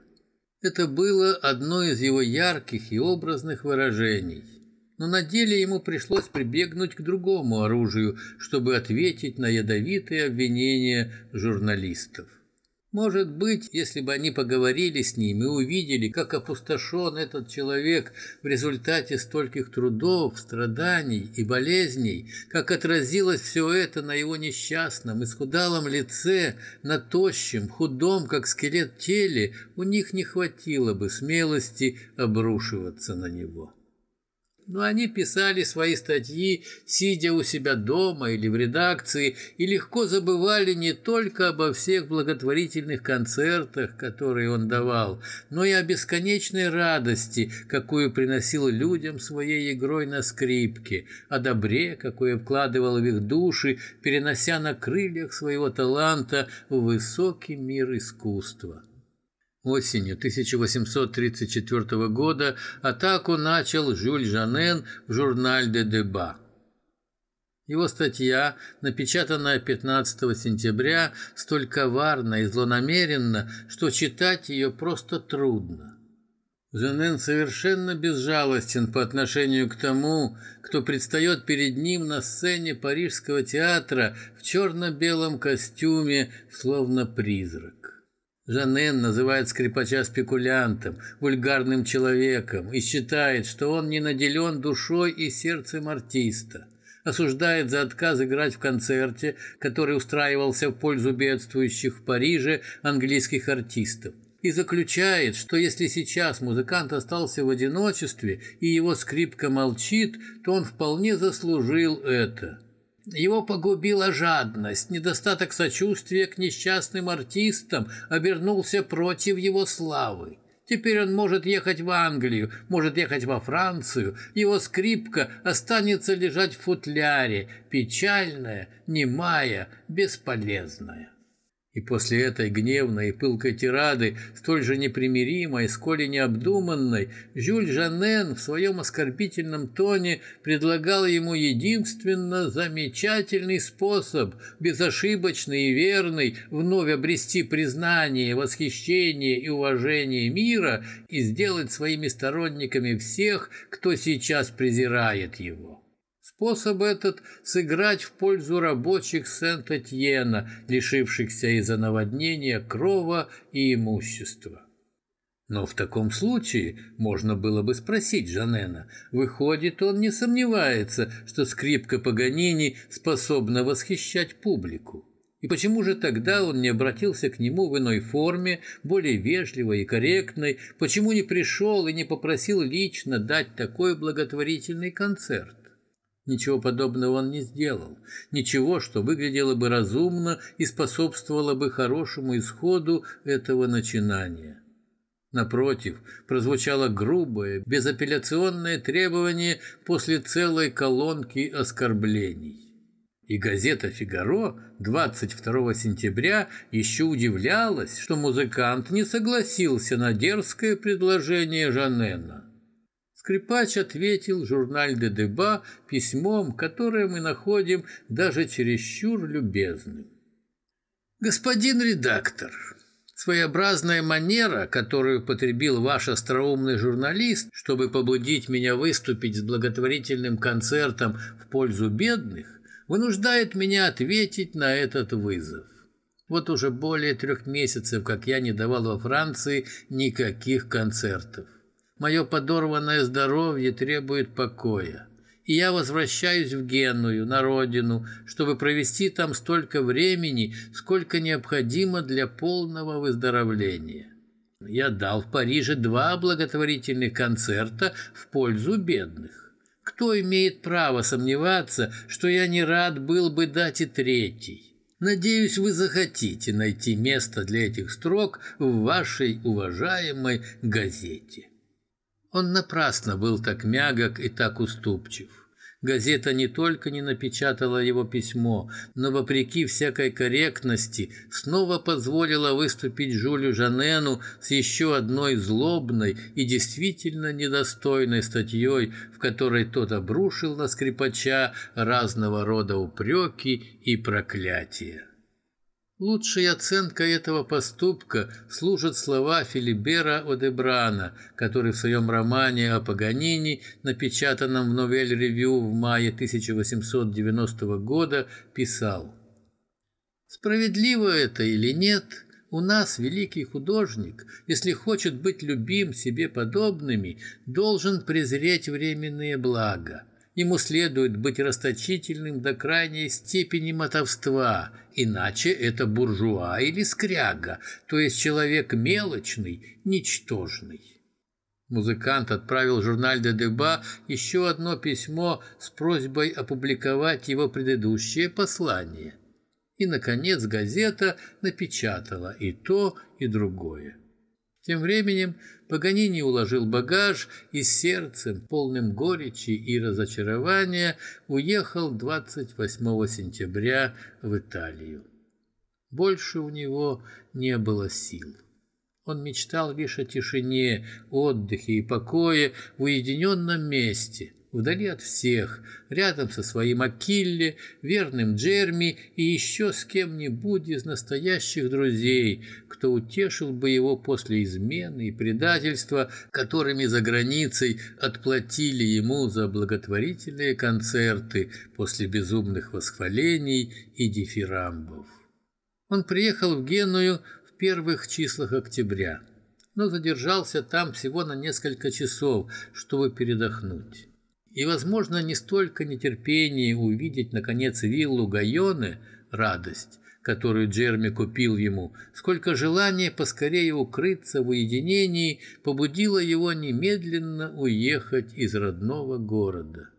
Это было одно из его ярких и образных выражений. Но на деле ему пришлось прибегнуть к другому оружию, чтобы ответить на ядовитые обвинения журналистов. Может быть, если бы они поговорили с ним и увидели, как опустошен этот человек в результате стольких трудов, страданий и болезней, как отразилось все это на его несчастном, исхудалом лице, на тощем, худом, как скелет теле, у них не хватило бы смелости обрушиваться на него но они писали свои статьи, сидя у себя дома или в редакции, и легко забывали не только обо всех благотворительных концертах, которые он давал, но и о бесконечной радости, какую приносил людям своей игрой на скрипке, о добре, какое вкладывал в их души, перенося на крыльях своего таланта в высокий мир искусства. Осенью 1834 года атаку начал Жюль Жанен в журнале «Де Деба». Его статья, напечатанная 15 сентября, столь коварна и злонамеренна, что читать ее просто трудно. Жанен совершенно безжалостен по отношению к тому, кто предстает перед ним на сцене Парижского театра в черно-белом костюме, словно призрак. Жанен называет скрипача спекулянтом, вульгарным человеком и считает, что он не наделен душой и сердцем артиста. осуждает за отказ играть в концерте, который устраивался в пользу бедствующих в Париже английских артистов и заключает, что если сейчас музыкант остался в одиночестве и его скрипка молчит, то он вполне заслужил это. Его погубила жадность, недостаток сочувствия к несчастным артистам обернулся против его славы. Теперь он может ехать в Англию, может ехать во Францию. Его скрипка останется лежать в футляре, печальная, немая, бесполезная. И после этой гневной и пылкой тирады, столь же непримиримой, сколь и необдуманной, Жюль Жанен в своем оскорбительном тоне предлагал ему единственно замечательный способ, безошибочный и верный, вновь обрести признание, восхищение и уважение мира и сделать своими сторонниками всех, кто сейчас презирает его. Способ этот – сыграть в пользу рабочих Сент-Этьена, лишившихся из-за наводнения крова и имущества. Но в таком случае можно было бы спросить Жанена. Выходит, он не сомневается, что скрипка Паганини способна восхищать публику. И почему же тогда он не обратился к нему в иной форме, более вежливой и корректной, почему не пришел и не попросил лично дать такой благотворительный концерт? Ничего подобного он не сделал, ничего, что выглядело бы разумно и способствовало бы хорошему исходу этого начинания. Напротив, прозвучало грубое, безапелляционное требование после целой колонки оскорблений. И газета «Фигаро» 22 сентября еще удивлялась, что музыкант не согласился на дерзкое предложение Жанена. Скрипач ответил журналь «Де Деба» письмом, которое мы находим даже чересчур любезным. «Господин редактор, своеобразная манера, которую потребил ваш остроумный журналист, чтобы побудить меня выступить с благотворительным концертом в пользу бедных, вынуждает меня ответить на этот вызов. Вот уже более трех месяцев, как я не давал во Франции никаких концертов. Мое подорванное здоровье требует покоя. И я возвращаюсь в Генную, на родину, чтобы провести там столько времени, сколько необходимо для полного выздоровления. Я дал в Париже два благотворительных концерта в пользу бедных. Кто имеет право сомневаться, что я не рад был бы дать и третий? Надеюсь, вы захотите найти место для этих строк в вашей уважаемой газете. Он напрасно был так мягок и так уступчив. Газета не только не напечатала его письмо, но, вопреки всякой корректности, снова позволила выступить Жюлю Жанену с еще одной злобной и действительно недостойной статьей, в которой тот обрушил на скрипача разного рода упреки и проклятия. Лучшей оценкой этого поступка служат слова Филибера Одебрана, который в своем романе о Паганини, напечатанном в «Новель-ревью» в мае 1890 года, писал «Справедливо это или нет, у нас великий художник, если хочет быть любим себе подобными, должен презреть временные блага. Ему следует быть расточительным до крайней степени мотовства, иначе это буржуа или скряга, то есть человек мелочный, ничтожный. Музыкант отправил журналь «Де Деба» еще одно письмо с просьбой опубликовать его предыдущее послание. И, наконец, газета напечатала и то, и другое. Тем временем Паганини уложил багаж и сердцем, полным горечи и разочарования, уехал 28 сентября в Италию. Больше у него не было сил. Он мечтал лишь о тишине, отдыхе и покое в уединенном месте – вдали от всех, рядом со своим Акилле, верным Джерми и еще с кем-нибудь из настоящих друзей, кто утешил бы его после измены и предательства, которыми за границей отплатили ему за благотворительные концерты после безумных восхвалений и дифирамбов. Он приехал в Геную в первых числах октября, но задержался там всего на несколько часов, чтобы передохнуть И, возможно, не столько нетерпение увидеть, наконец, виллу Гайоне, радость, которую Джерми купил ему, сколько желание поскорее укрыться в уединении побудило его немедленно уехать из родного города.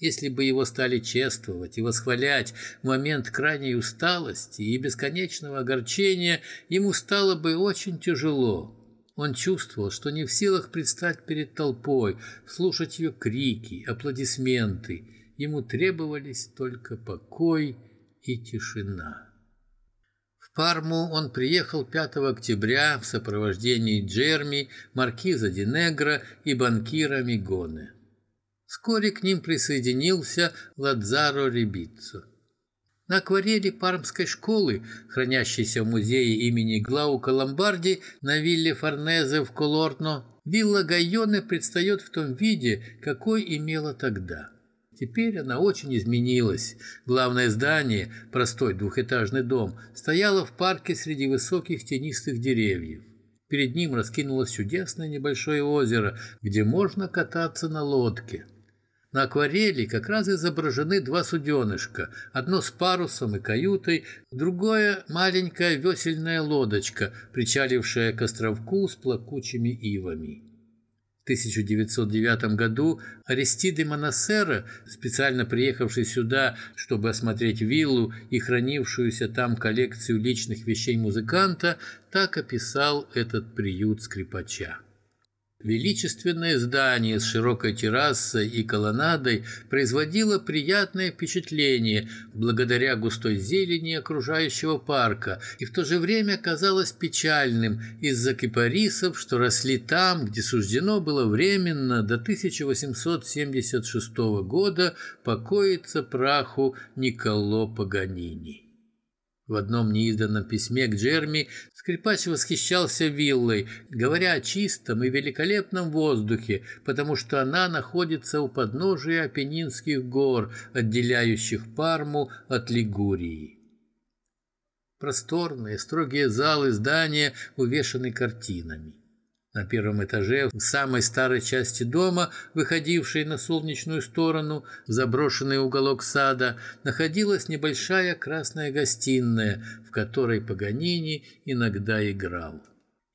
Если бы его стали чествовать и восхвалять в момент крайней усталости и бесконечного огорчения, ему стало бы очень тяжело. Он чувствовал, что не в силах предстать перед толпой, слушать ее крики, аплодисменты. Ему требовались только покой и тишина. В Парму он приехал 5 октября в сопровождении Джерми, маркиза Динегра и банкира Мигоне. Вскоре к ним присоединился Ладзаро Рибиццо. На акварели Пармской школы, хранящейся в музее имени Глаука Ломбарди на вилле Форнезе в Колорно, вилла Гайоне предстает в том виде, какой имела тогда. Теперь она очень изменилась. Главное здание, простой двухэтажный дом, стояло в парке среди высоких тенистых деревьев. Перед ним раскинулось чудесное небольшое озеро, где можно кататься на лодке. На акварели как раз изображены два суденышка, одно с парусом и каютой, другое – маленькая весельная лодочка, причалившая к островку с плакучими ивами. В 1909 году Аристиды Монасера, специально приехавший сюда, чтобы осмотреть виллу и хранившуюся там коллекцию личных вещей музыканта, так описал этот приют скрипача. Величественное здание с широкой террасой и колоннадой производило приятное впечатление благодаря густой зелени окружающего парка и в то же время казалось печальным из-за кипарисов, что росли там, где суждено было временно до 1876 года покоиться праху Николо Паганини. В одном неизданном письме к Джерми скрипач восхищался виллой, говоря о чистом и великолепном воздухе, потому что она находится у подножия Апеннинских гор, отделяющих Парму от Лигурии. Просторные, строгие залы здания увешаны картинами. На первом этаже, в самой старой части дома, выходившей на солнечную сторону, в заброшенный уголок сада, находилась небольшая красная гостиная, в которой Паганини иногда играл.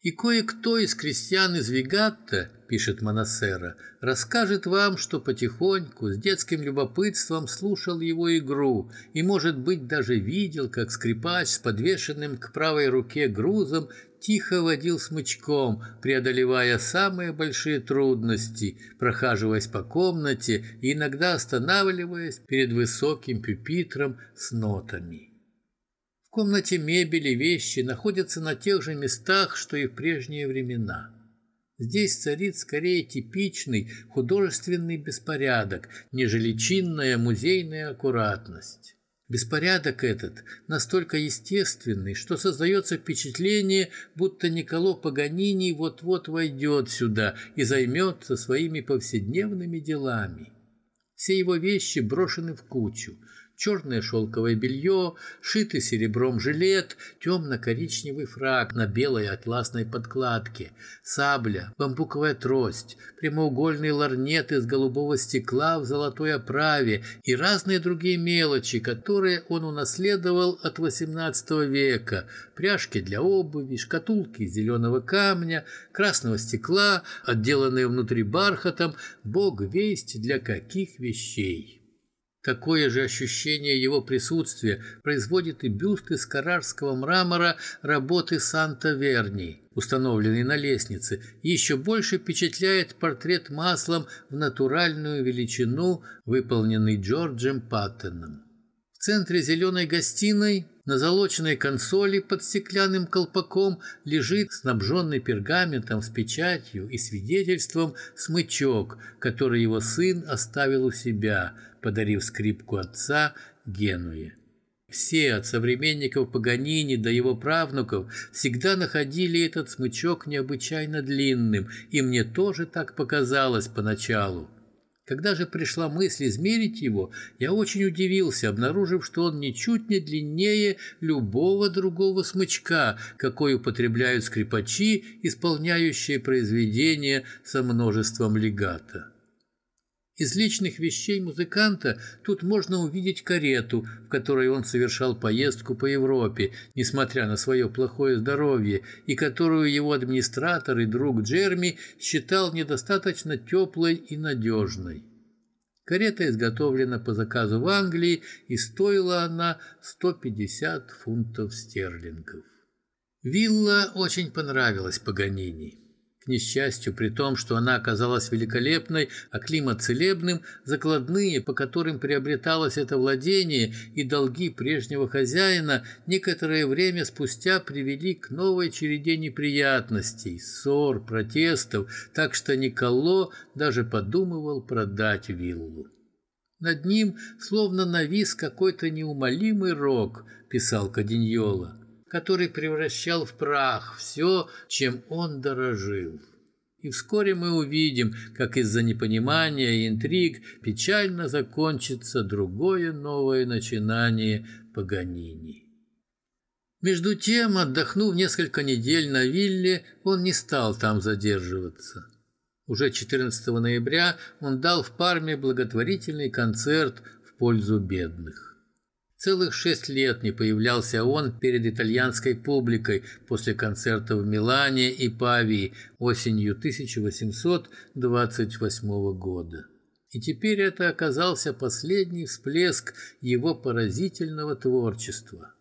И кое-кто из крестьян из Вигатта, пишет Монасера, расскажет вам, что потихоньку, с детским любопытством слушал его игру и, может быть, даже видел, как скрипач с подвешенным к правой руке грузом тихо водил смычком, преодолевая самые большие трудности, прохаживаясь по комнате и иногда останавливаясь перед высоким пюпитром с нотами комнате мебель и вещи находятся на тех же местах, что и в прежние времена. Здесь царит скорее типичный художественный беспорядок, нежели чинная музейная аккуратность. Беспорядок этот настолько естественный, что создается впечатление, будто Николо Паганини вот-вот войдет сюда и займется своими повседневными делами. Все его вещи брошены в кучу – черное шелковое белье, шитый серебром жилет, темно-коричневый фраг на белой атласной подкладке, сабля, бамбуковая трость, прямоугольный ларнет из голубого стекла в золотой оправе и разные другие мелочи, которые он унаследовал от XVIII века, пряжки для обуви, шкатулки из зеленого камня, красного стекла, отделанные внутри бархатом, бог весть для каких вещей. Такое же ощущение его присутствия производит и бюст из карарского мрамора работы Санта-Верни, установленный на лестнице, и еще больше впечатляет портрет маслом в натуральную величину, выполненный Джорджем Паттеном. В центре зеленой гостиной на золоченной консоли под стеклянным колпаком лежит снабженный пергаментом с печатью и свидетельством смычок, который его сын оставил у себя – подарив скрипку отца Генуе. Все, от современников Паганини до его правнуков, всегда находили этот смычок необычайно длинным, и мне тоже так показалось поначалу. Когда же пришла мысль измерить его, я очень удивился, обнаружив, что он ничуть не длиннее любого другого смычка, какой употребляют скрипачи, исполняющие произведения со множеством легата. Из личных вещей музыканта тут можно увидеть карету, в которой он совершал поездку по Европе, несмотря на свое плохое здоровье, и которую его администратор и друг Джерми считал недостаточно теплой и надежной. Карета изготовлена по заказу в Англии, и стоила она 150 фунтов стерлингов. Вилла очень понравилась Паганини. К несчастью, при том, что она оказалась великолепной, а климат целебным, закладные, по которым приобреталось это владение, и долги прежнего хозяина некоторое время спустя привели к новой череде неприятностей, ссор, протестов, так что Николо даже подумывал продать виллу. Над ним словно навис какой-то неумолимый рок, писал Каденьола который превращал в прах все, чем он дорожил. И вскоре мы увидим, как из-за непонимания и интриг печально закончится другое новое начинание Паганини. Между тем, отдохнув несколько недель на вилле, он не стал там задерживаться. Уже 14 ноября он дал в Парме благотворительный концерт в пользу бедных. Целых шесть лет не появлялся он перед итальянской публикой после концерта в Милане и Павии осенью 1828 года. И теперь это оказался последний всплеск его поразительного творчества.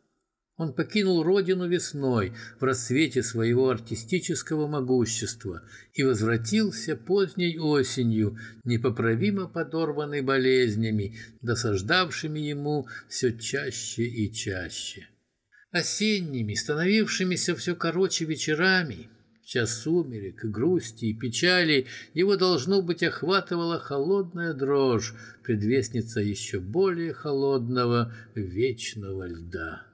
Он покинул родину весной, в расцвете своего артистического могущества, и возвратился поздней осенью, непоправимо подорванный болезнями, досаждавшими ему все чаще и чаще. Осенними, становившимися все короче вечерами, в час сумерек, грусти и печали, его, должно быть, охватывала холодная дрожь, предвестница еще более холодного вечного льда.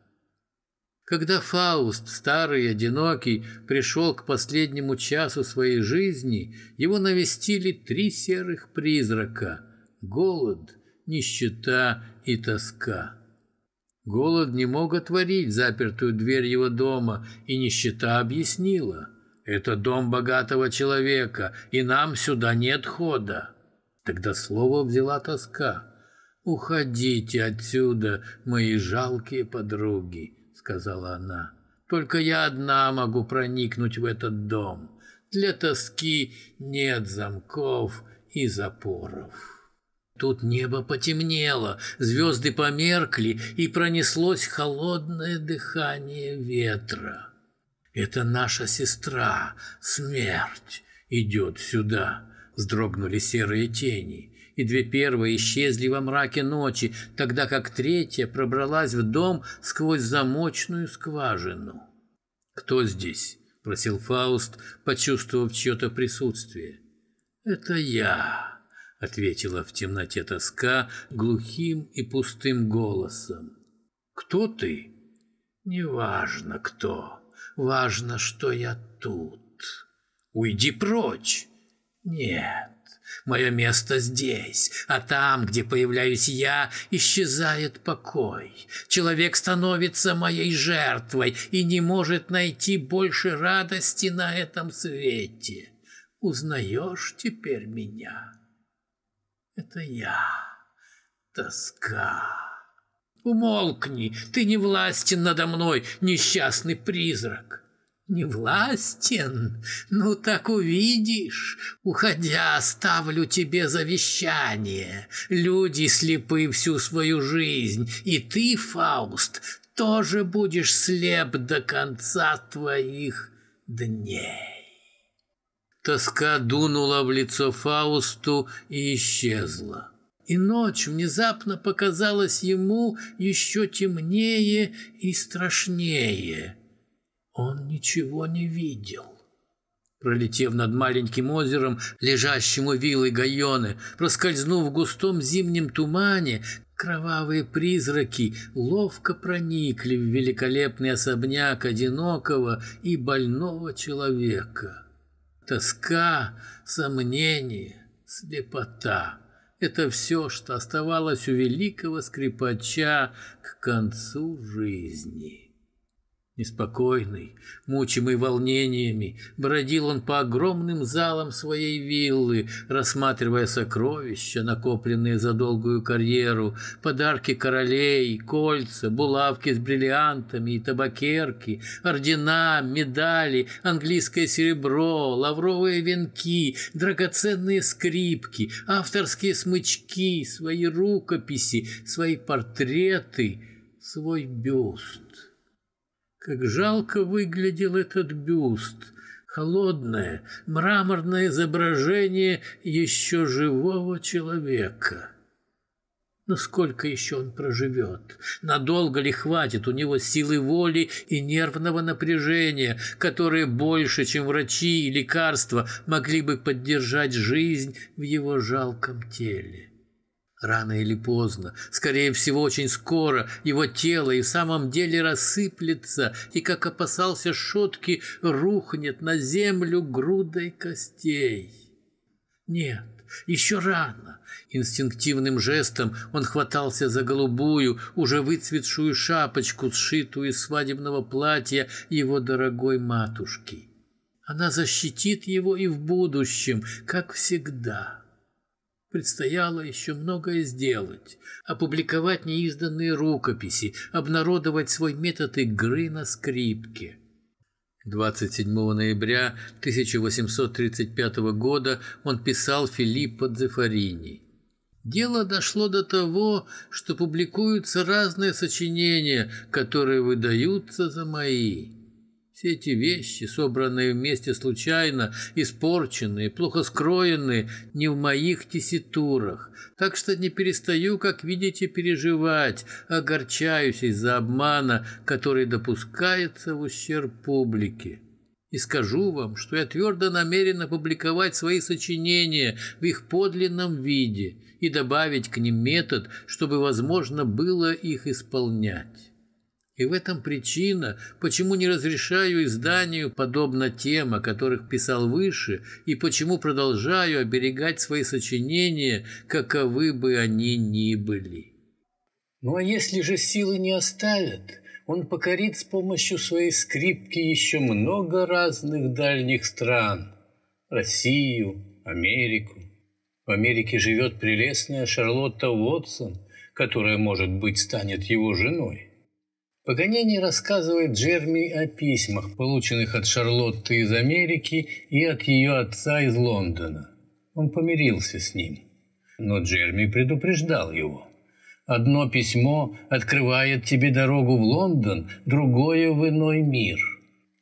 Когда Фауст, старый одинокий, пришел к последнему часу своей жизни, его навестили три серых призрака — голод, нищета и тоска. Голод не мог отворить запертую дверь его дома, и нищета объяснила. «Это дом богатого человека, и нам сюда нет хода». Тогда слово взяла тоска. «Уходите отсюда, мои жалкие подруги» сказала она. Только я одна могу проникнуть в этот дом. Для тоски нет замков и запоров. Тут небо потемнело, звезды померкли, и пронеслось холодное дыхание ветра. Это наша сестра, смерть, идет сюда, вздрогнули серые тени и две первые исчезли во мраке ночи, тогда как третья пробралась в дом сквозь замочную скважину. «Кто здесь?» — просил Фауст, почувствовав чье-то присутствие. «Это я», — ответила в темноте тоска глухим и пустым голосом. «Кто ты?» «Неважно кто. Важно, что я тут. Уйди прочь!» «Нет, Мое место здесь, а там, где появляюсь я, исчезает покой. Человек становится моей жертвой и не может найти больше радости на этом свете. Узнаешь теперь меня? Это я, тоска. Умолкни, ты не властен надо мной, несчастный призрак. Не властен? Ну так увидишь. Уходя, оставлю тебе завещание. Люди слепы всю свою жизнь, и ты, Фауст, тоже будешь слеп до конца твоих дней. Тоска дунула в лицо Фаусту и исчезла. И ночь внезапно показалась ему еще темнее и страшнее. Он ничего не видел. Пролетев над маленьким озером, лежащим у виллы Гайоны, проскользнув в густом зимнем тумане, кровавые призраки ловко проникли в великолепный особняк одинокого и больного человека. Тоска, сомнение, слепота — это все, что оставалось у великого скрипача к концу жизни. Неспокойный, мучимый волнениями, бродил он по огромным залам своей виллы, рассматривая сокровища, накопленные за долгую карьеру, подарки королей, кольца, булавки с бриллиантами и табакерки, ордена, медали, английское серебро, лавровые венки, драгоценные скрипки, авторские смычки, свои рукописи, свои портреты, свой бюст. Как жалко выглядел этот бюст. Холодное, мраморное изображение еще живого человека. Но сколько еще он проживет? Надолго ли хватит у него силы воли и нервного напряжения, которые больше, чем врачи и лекарства, могли бы поддержать жизнь в его жалком теле? Рано или поздно, скорее всего, очень скоро, его тело и в самом деле рассыплется, и, как опасался Шотки, рухнет на землю грудой костей. Нет, еще рано. Инстинктивным жестом он хватался за голубую, уже выцветшую шапочку, сшитую из свадебного платья его дорогой матушки. Она защитит его и в будущем, как всегда. Предстояло еще многое сделать. Опубликовать неизданные рукописи, обнародовать свой метод игры на скрипке. 27 ноября 1835 года он писал Филиппо Дзефарини. Дело дошло до того, что публикуются разные сочинения, которые выдаются за мои. Все эти вещи, собранные вместе случайно, испорченные, плохо скроенные, не в моих тесситурах. Так что не перестаю, как видите, переживать, огорчаюсь из-за обмана, который допускается в ущерб публике. И скажу вам, что я твердо намерен опубликовать свои сочинения в их подлинном виде и добавить к ним метод, чтобы возможно было их исполнять. И в этом причина, почему не разрешаю изданию, подобно тем, о которых писал выше, и почему продолжаю оберегать свои сочинения, каковы бы они ни были. Ну а если же силы не оставят, он покорит с помощью своей скрипки еще много разных дальних стран. Россию, Америку. В Америке живет прелестная Шарлотта Уотсон, которая, может быть, станет его женой. Паганини рассказывает Джерми о письмах, полученных от Шарлотты из Америки и от ее отца из Лондона. Он помирился с ним. Но Джерми предупреждал его. Одно письмо открывает тебе дорогу в Лондон, другое в иной мир –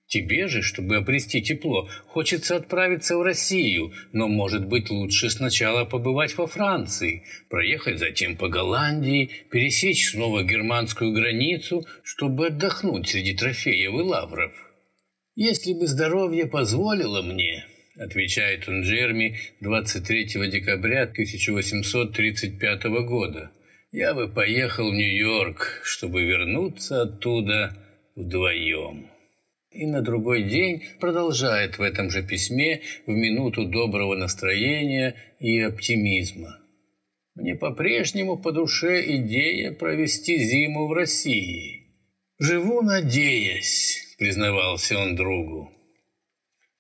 Тебе же, чтобы обрести тепло, хочется отправиться в Россию, но, может быть, лучше сначала побывать во Франции, проехать затем по Голландии, пересечь снова германскую границу, чтобы отдохнуть среди трофеев и лавров. Если бы здоровье позволило мне, отвечает он Джерми 23 декабря 1835 года, я бы поехал в Нью-Йорк, чтобы вернуться оттуда вдвоем и на другой день продолжает в этом же письме в минуту доброго настроения и оптимизма. Мне по-прежнему по душе идея провести зиму в России. Живу, надеясь, признавался он другу.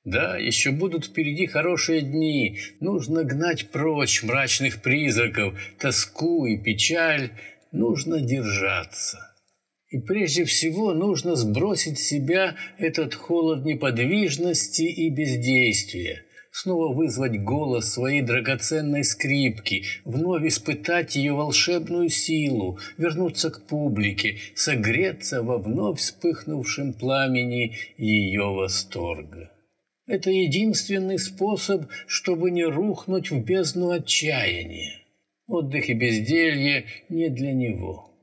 Да, еще будут впереди хорошие дни. Нужно гнать прочь мрачных призраков, тоску и печаль. Нужно держаться. И прежде всего нужно сбросить с себя этот холод неподвижности и бездействия, снова вызвать голос своей драгоценной скрипки, вновь испытать ее волшебную силу, вернуться к публике, согреться во вновь вспыхнувшем пламени ее восторга. Это единственный способ, чтобы не рухнуть в бездну отчаяния. Отдых и безделье не для него.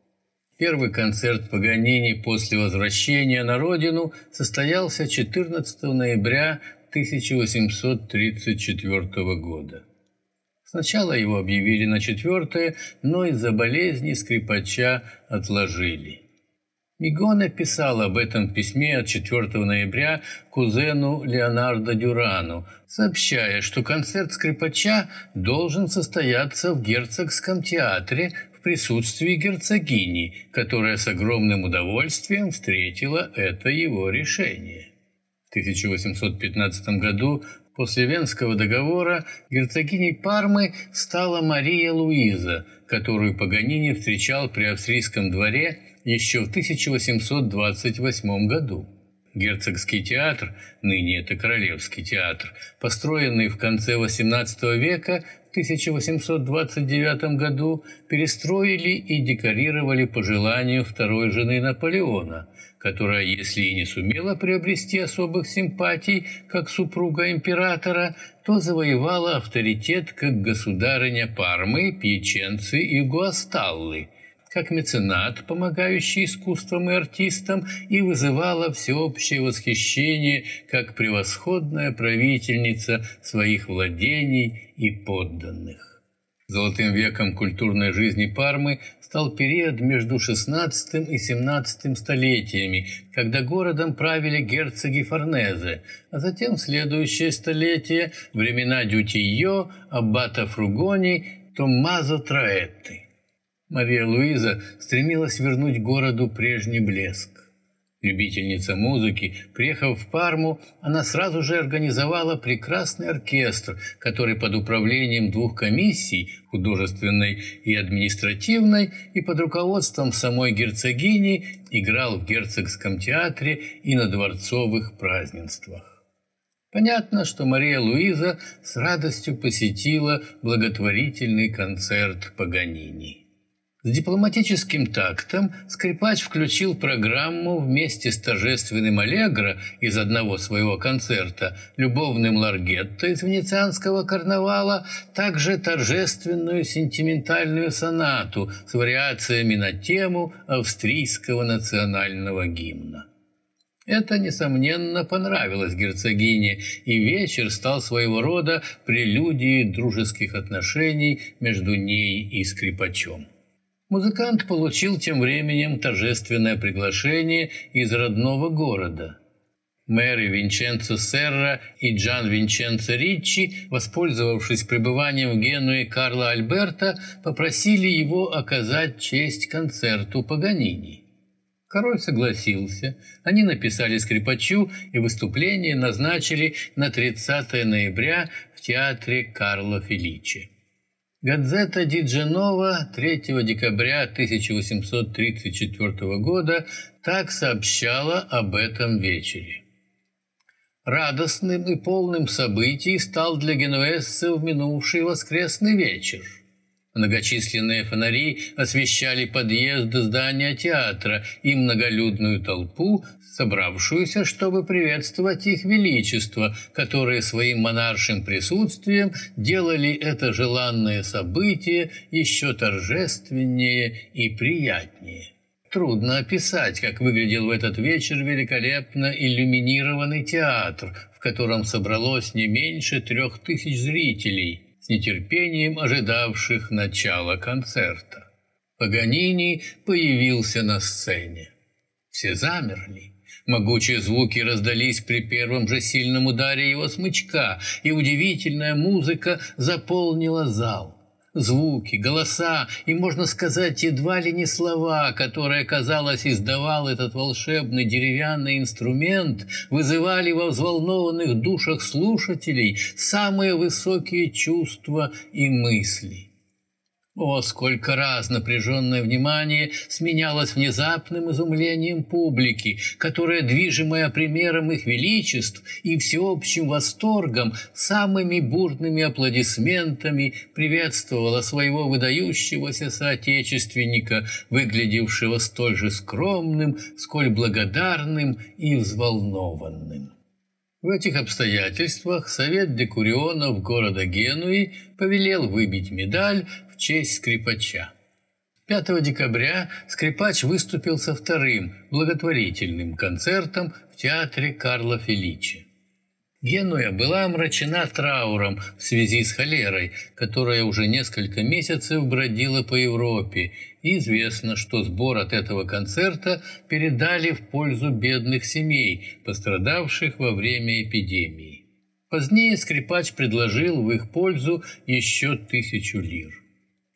Первый концерт Паганини после возвращения на родину состоялся 14 ноября 1834 года. Сначала его объявили на четвертое, но из-за болезни скрипача отложили. Мигоне писал об этом письме от 4 ноября кузену Леонардо Дюрану, сообщая, что концерт скрипача должен состояться в Герцогском театре присутствии герцогини, которая с огромным удовольствием встретила это его решение. В 1815 году После Венского договора герцогиней Пармы стала Мария Луиза, которую Паганини встречал при австрийском дворе еще в 1828 году. Герцогский театр, ныне это Королевский театр, построенный в конце XVIII века, 1829 году перестроили и декорировали по желанию второй жены Наполеона, которая, если и не сумела приобрести особых симпатий, как супруга императора, то завоевала авторитет как государыня Пармы, Пьяченцы и Гуасталлы, как меценат, помогающий искусствам и артистам, и вызывала всеобщее восхищение как превосходная правительница своих владений и подданных. Золотым веком культурной жизни Пармы стал период между XVI и XVII столетиями, когда городом правили герцоги Форнезе, а затем следующее столетие – времена Дютийо, Аббата Фругони, Томмазо Траэтты. Мария Луиза стремилась вернуть городу прежний блеск. Любительница музыки, приехав в Парму, она сразу же организовала прекрасный оркестр, который под управлением двух комиссий, художественной и административной, и под руководством самой герцогини играл в герцогском театре и на дворцовых празднествах. Понятно, что Мария Луиза с радостью посетила благотворительный концерт Паганини. С дипломатическим тактом скрипач включил программу вместе с торжественным аллегро из одного своего концерта, любовным ларгетто из венецианского карнавала, также торжественную сентиментальную сонату с вариациями на тему австрийского национального гимна. Это, несомненно, понравилось герцогине, и вечер стал своего рода прелюдией дружеских отношений между ней и скрипачом. Музыкант получил тем временем торжественное приглашение из родного города. Мэри Винченцо Серра и Джан Винченцо Риччи, воспользовавшись пребыванием в Генуе Карла Альберта, попросили его оказать честь концерту Паганини. Король согласился. Они написали скрипачу, и выступление назначили на 30 ноября в театре Карла Феличи. Газета Дидженова 3 декабря 1834 года так сообщала об этом вечере. Радостным и полным событий стал для генуэзцев минувший воскресный вечер. Многочисленные фонари освещали подъезд здания театра и многолюдную толпу, собравшуюся, чтобы приветствовать их величество, которые своим монаршим присутствием делали это желанное событие еще торжественнее и приятнее. Трудно описать, как выглядел в этот вечер великолепно иллюминированный театр, в котором собралось не меньше трех тысяч зрителей, с нетерпением ожидавших начала концерта. Паганини появился на сцене. Все замерли. Могучие звуки раздались при первом же сильном ударе его смычка, и удивительная музыка заполнила зал. Звуки, голоса и, можно сказать, едва ли не слова, которые, казалось, издавал этот волшебный деревянный инструмент, вызывали во взволнованных душах слушателей самые высокие чувства и мысли. О, сколько раз напряженное внимание сменялось внезапным изумлением публики, которая, движимая примером их величеств и всеобщим восторгом, самыми бурными аплодисментами приветствовала своего выдающегося соотечественника, выглядевшего столь же скромным, сколь благодарным и взволнованным. В этих обстоятельствах Совет декурионов города Генуи повелел выбить медаль честь скрипача. 5 декабря скрипач выступил со вторым благотворительным концертом в театре Карла Феличи. Генуя была омрачена трауром в связи с холерой, которая уже несколько месяцев бродила по Европе, и известно, что сбор от этого концерта передали в пользу бедных семей, пострадавших во время эпидемии. Позднее скрипач предложил в их пользу еще тысячу лир.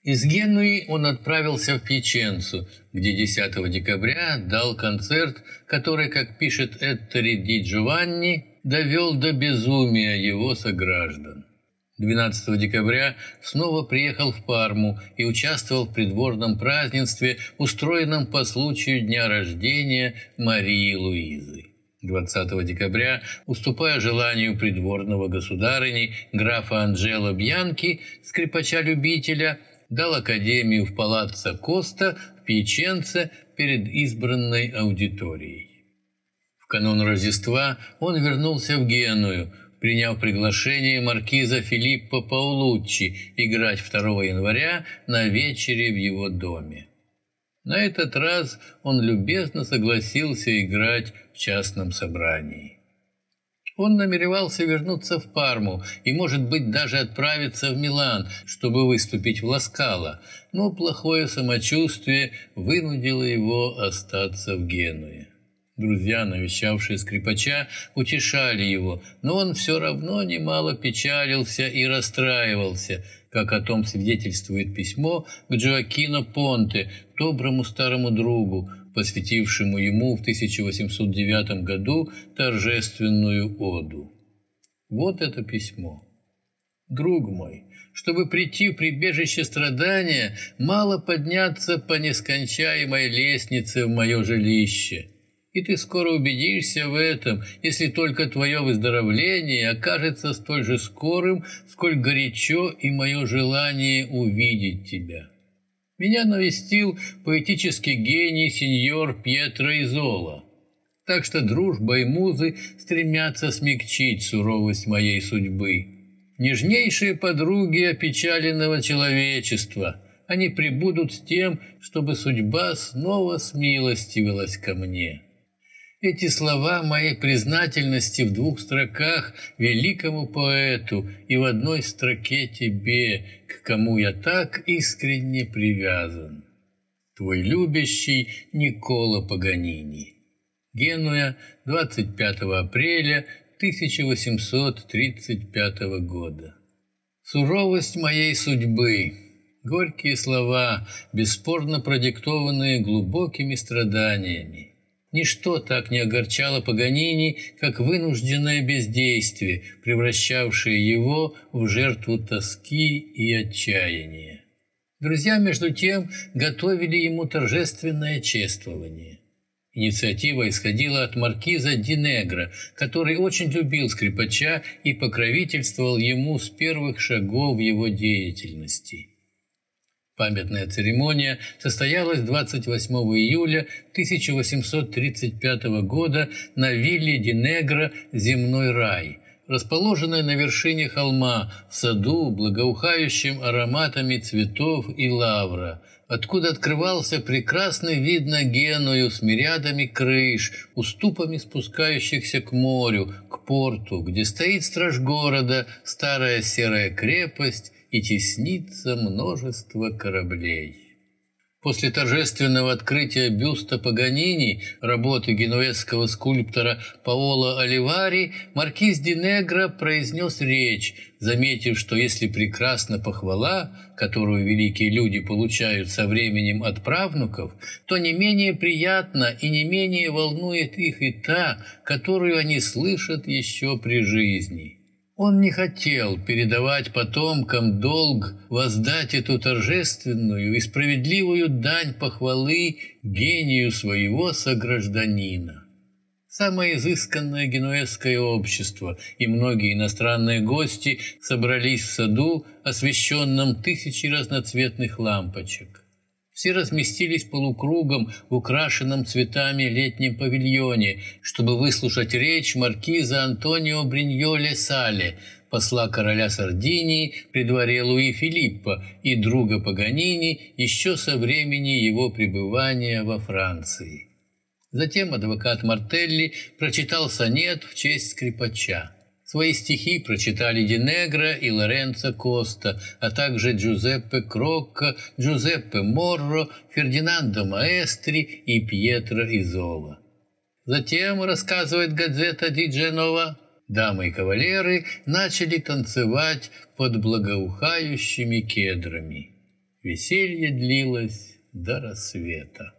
Из Генуи он отправился в Пьяченцу, где 10 декабря дал концерт, который, как пишет Эттери Ди Джованни, довел до безумия его сограждан. 12 декабря снова приехал в Парму и участвовал в придворном празднестве, устроенном по случаю дня рождения Марии Луизы. 20 декабря, уступая желанию придворного государыни графа Анджело Бьянки, скрипача-любителя, дал академию в палаццо Коста в Пьяченце перед избранной аудиторией. В канун Рождества он вернулся в Геную, приняв приглашение маркиза Филиппо Паулуччи играть 2 января на вечере в его доме. На этот раз он любезно согласился играть в частном собрании. Он намеревался вернуться в Парму и, может быть, даже отправиться в Милан, чтобы выступить в Ласкало, но плохое самочувствие вынудило его остаться в Генуе. Друзья, навещавшие скрипача, утешали его, но он все равно немало печалился и расстраивался, как о том свидетельствует письмо к Джоакино Понте, доброму старому другу, посвятившему ему в 1809 году торжественную оду. Вот это письмо. «Друг мой, чтобы прийти в прибежище страдания, мало подняться по нескончаемой лестнице в мое жилище» и ты скоро убедишься в этом, если только твое выздоровление окажется столь же скорым, сколь горячо и мое желание увидеть тебя. Меня навестил поэтический гений сеньор Пьетро Изола. Так что дружба и музы стремятся смягчить суровость моей судьбы. Нежнейшие подруги опечаленного человечества. Они прибудут с тем, чтобы судьба снова смилостивилась ко мне. Эти слова моей признательности в двух строках великому поэту и в одной строке тебе, к кому я так искренне привязан. Твой любящий Никола Паганини. Генуя, 25 апреля 1835 года. Суровость моей судьбы, горькие слова, бесспорно продиктованные глубокими страданиями, Ничто так не огорчало Паганини, как вынужденное бездействие, превращавшее его в жертву тоски и отчаяния. Друзья, между тем, готовили ему торжественное чествование. Инициатива исходила от маркиза Динегра, который очень любил скрипача и покровительствовал ему с первых шагов его деятельности. Памятная церемония состоялась 28 июля 1835 года на вилле Динегро «Земной рай», расположенной на вершине холма в саду, благоухающим ароматами цветов и лавра, откуда открывался прекрасный вид на Геную с мириадами крыш, уступами спускающихся к морю, к порту, где стоит страж города, старая серая крепость, и теснится множество кораблей. После торжественного открытия бюста Паганини, работы генуэзского скульптора Паоло Оливари, маркиз Динегро произнес речь, заметив, что если прекрасна похвала, которую великие люди получают со временем от правнуков, то не менее приятно и не менее волнует их и та, которую они слышат еще при жизни. Он не хотел передавать потомкам долг воздать эту торжественную и справедливую дань похвалы гению своего согражданина. Самое изысканное генуэзское общество и многие иностранные гости собрались в саду, освещенном тысячей разноцветных лампочек. Все разместились полукругом в украшенном цветами летнем павильоне, чтобы выслушать речь маркиза Антонио Бриньоле Сале, посла короля Сардинии при дворе Луи Филиппа и друга Паганини еще со времени его пребывания во Франции. Затем адвокат Мартелли прочитал сонет в честь скрипача. Свои стихи прочитали Динегро и Лоренцо Коста, а также Джузеппе Крокко, Джузеппе Морро, Фердинандо Маэстри и Пьетро Изола. Затем, рассказывает газета Ди Дженова, дамы и кавалеры начали танцевать под благоухающими кедрами. Веселье длилось до рассвета.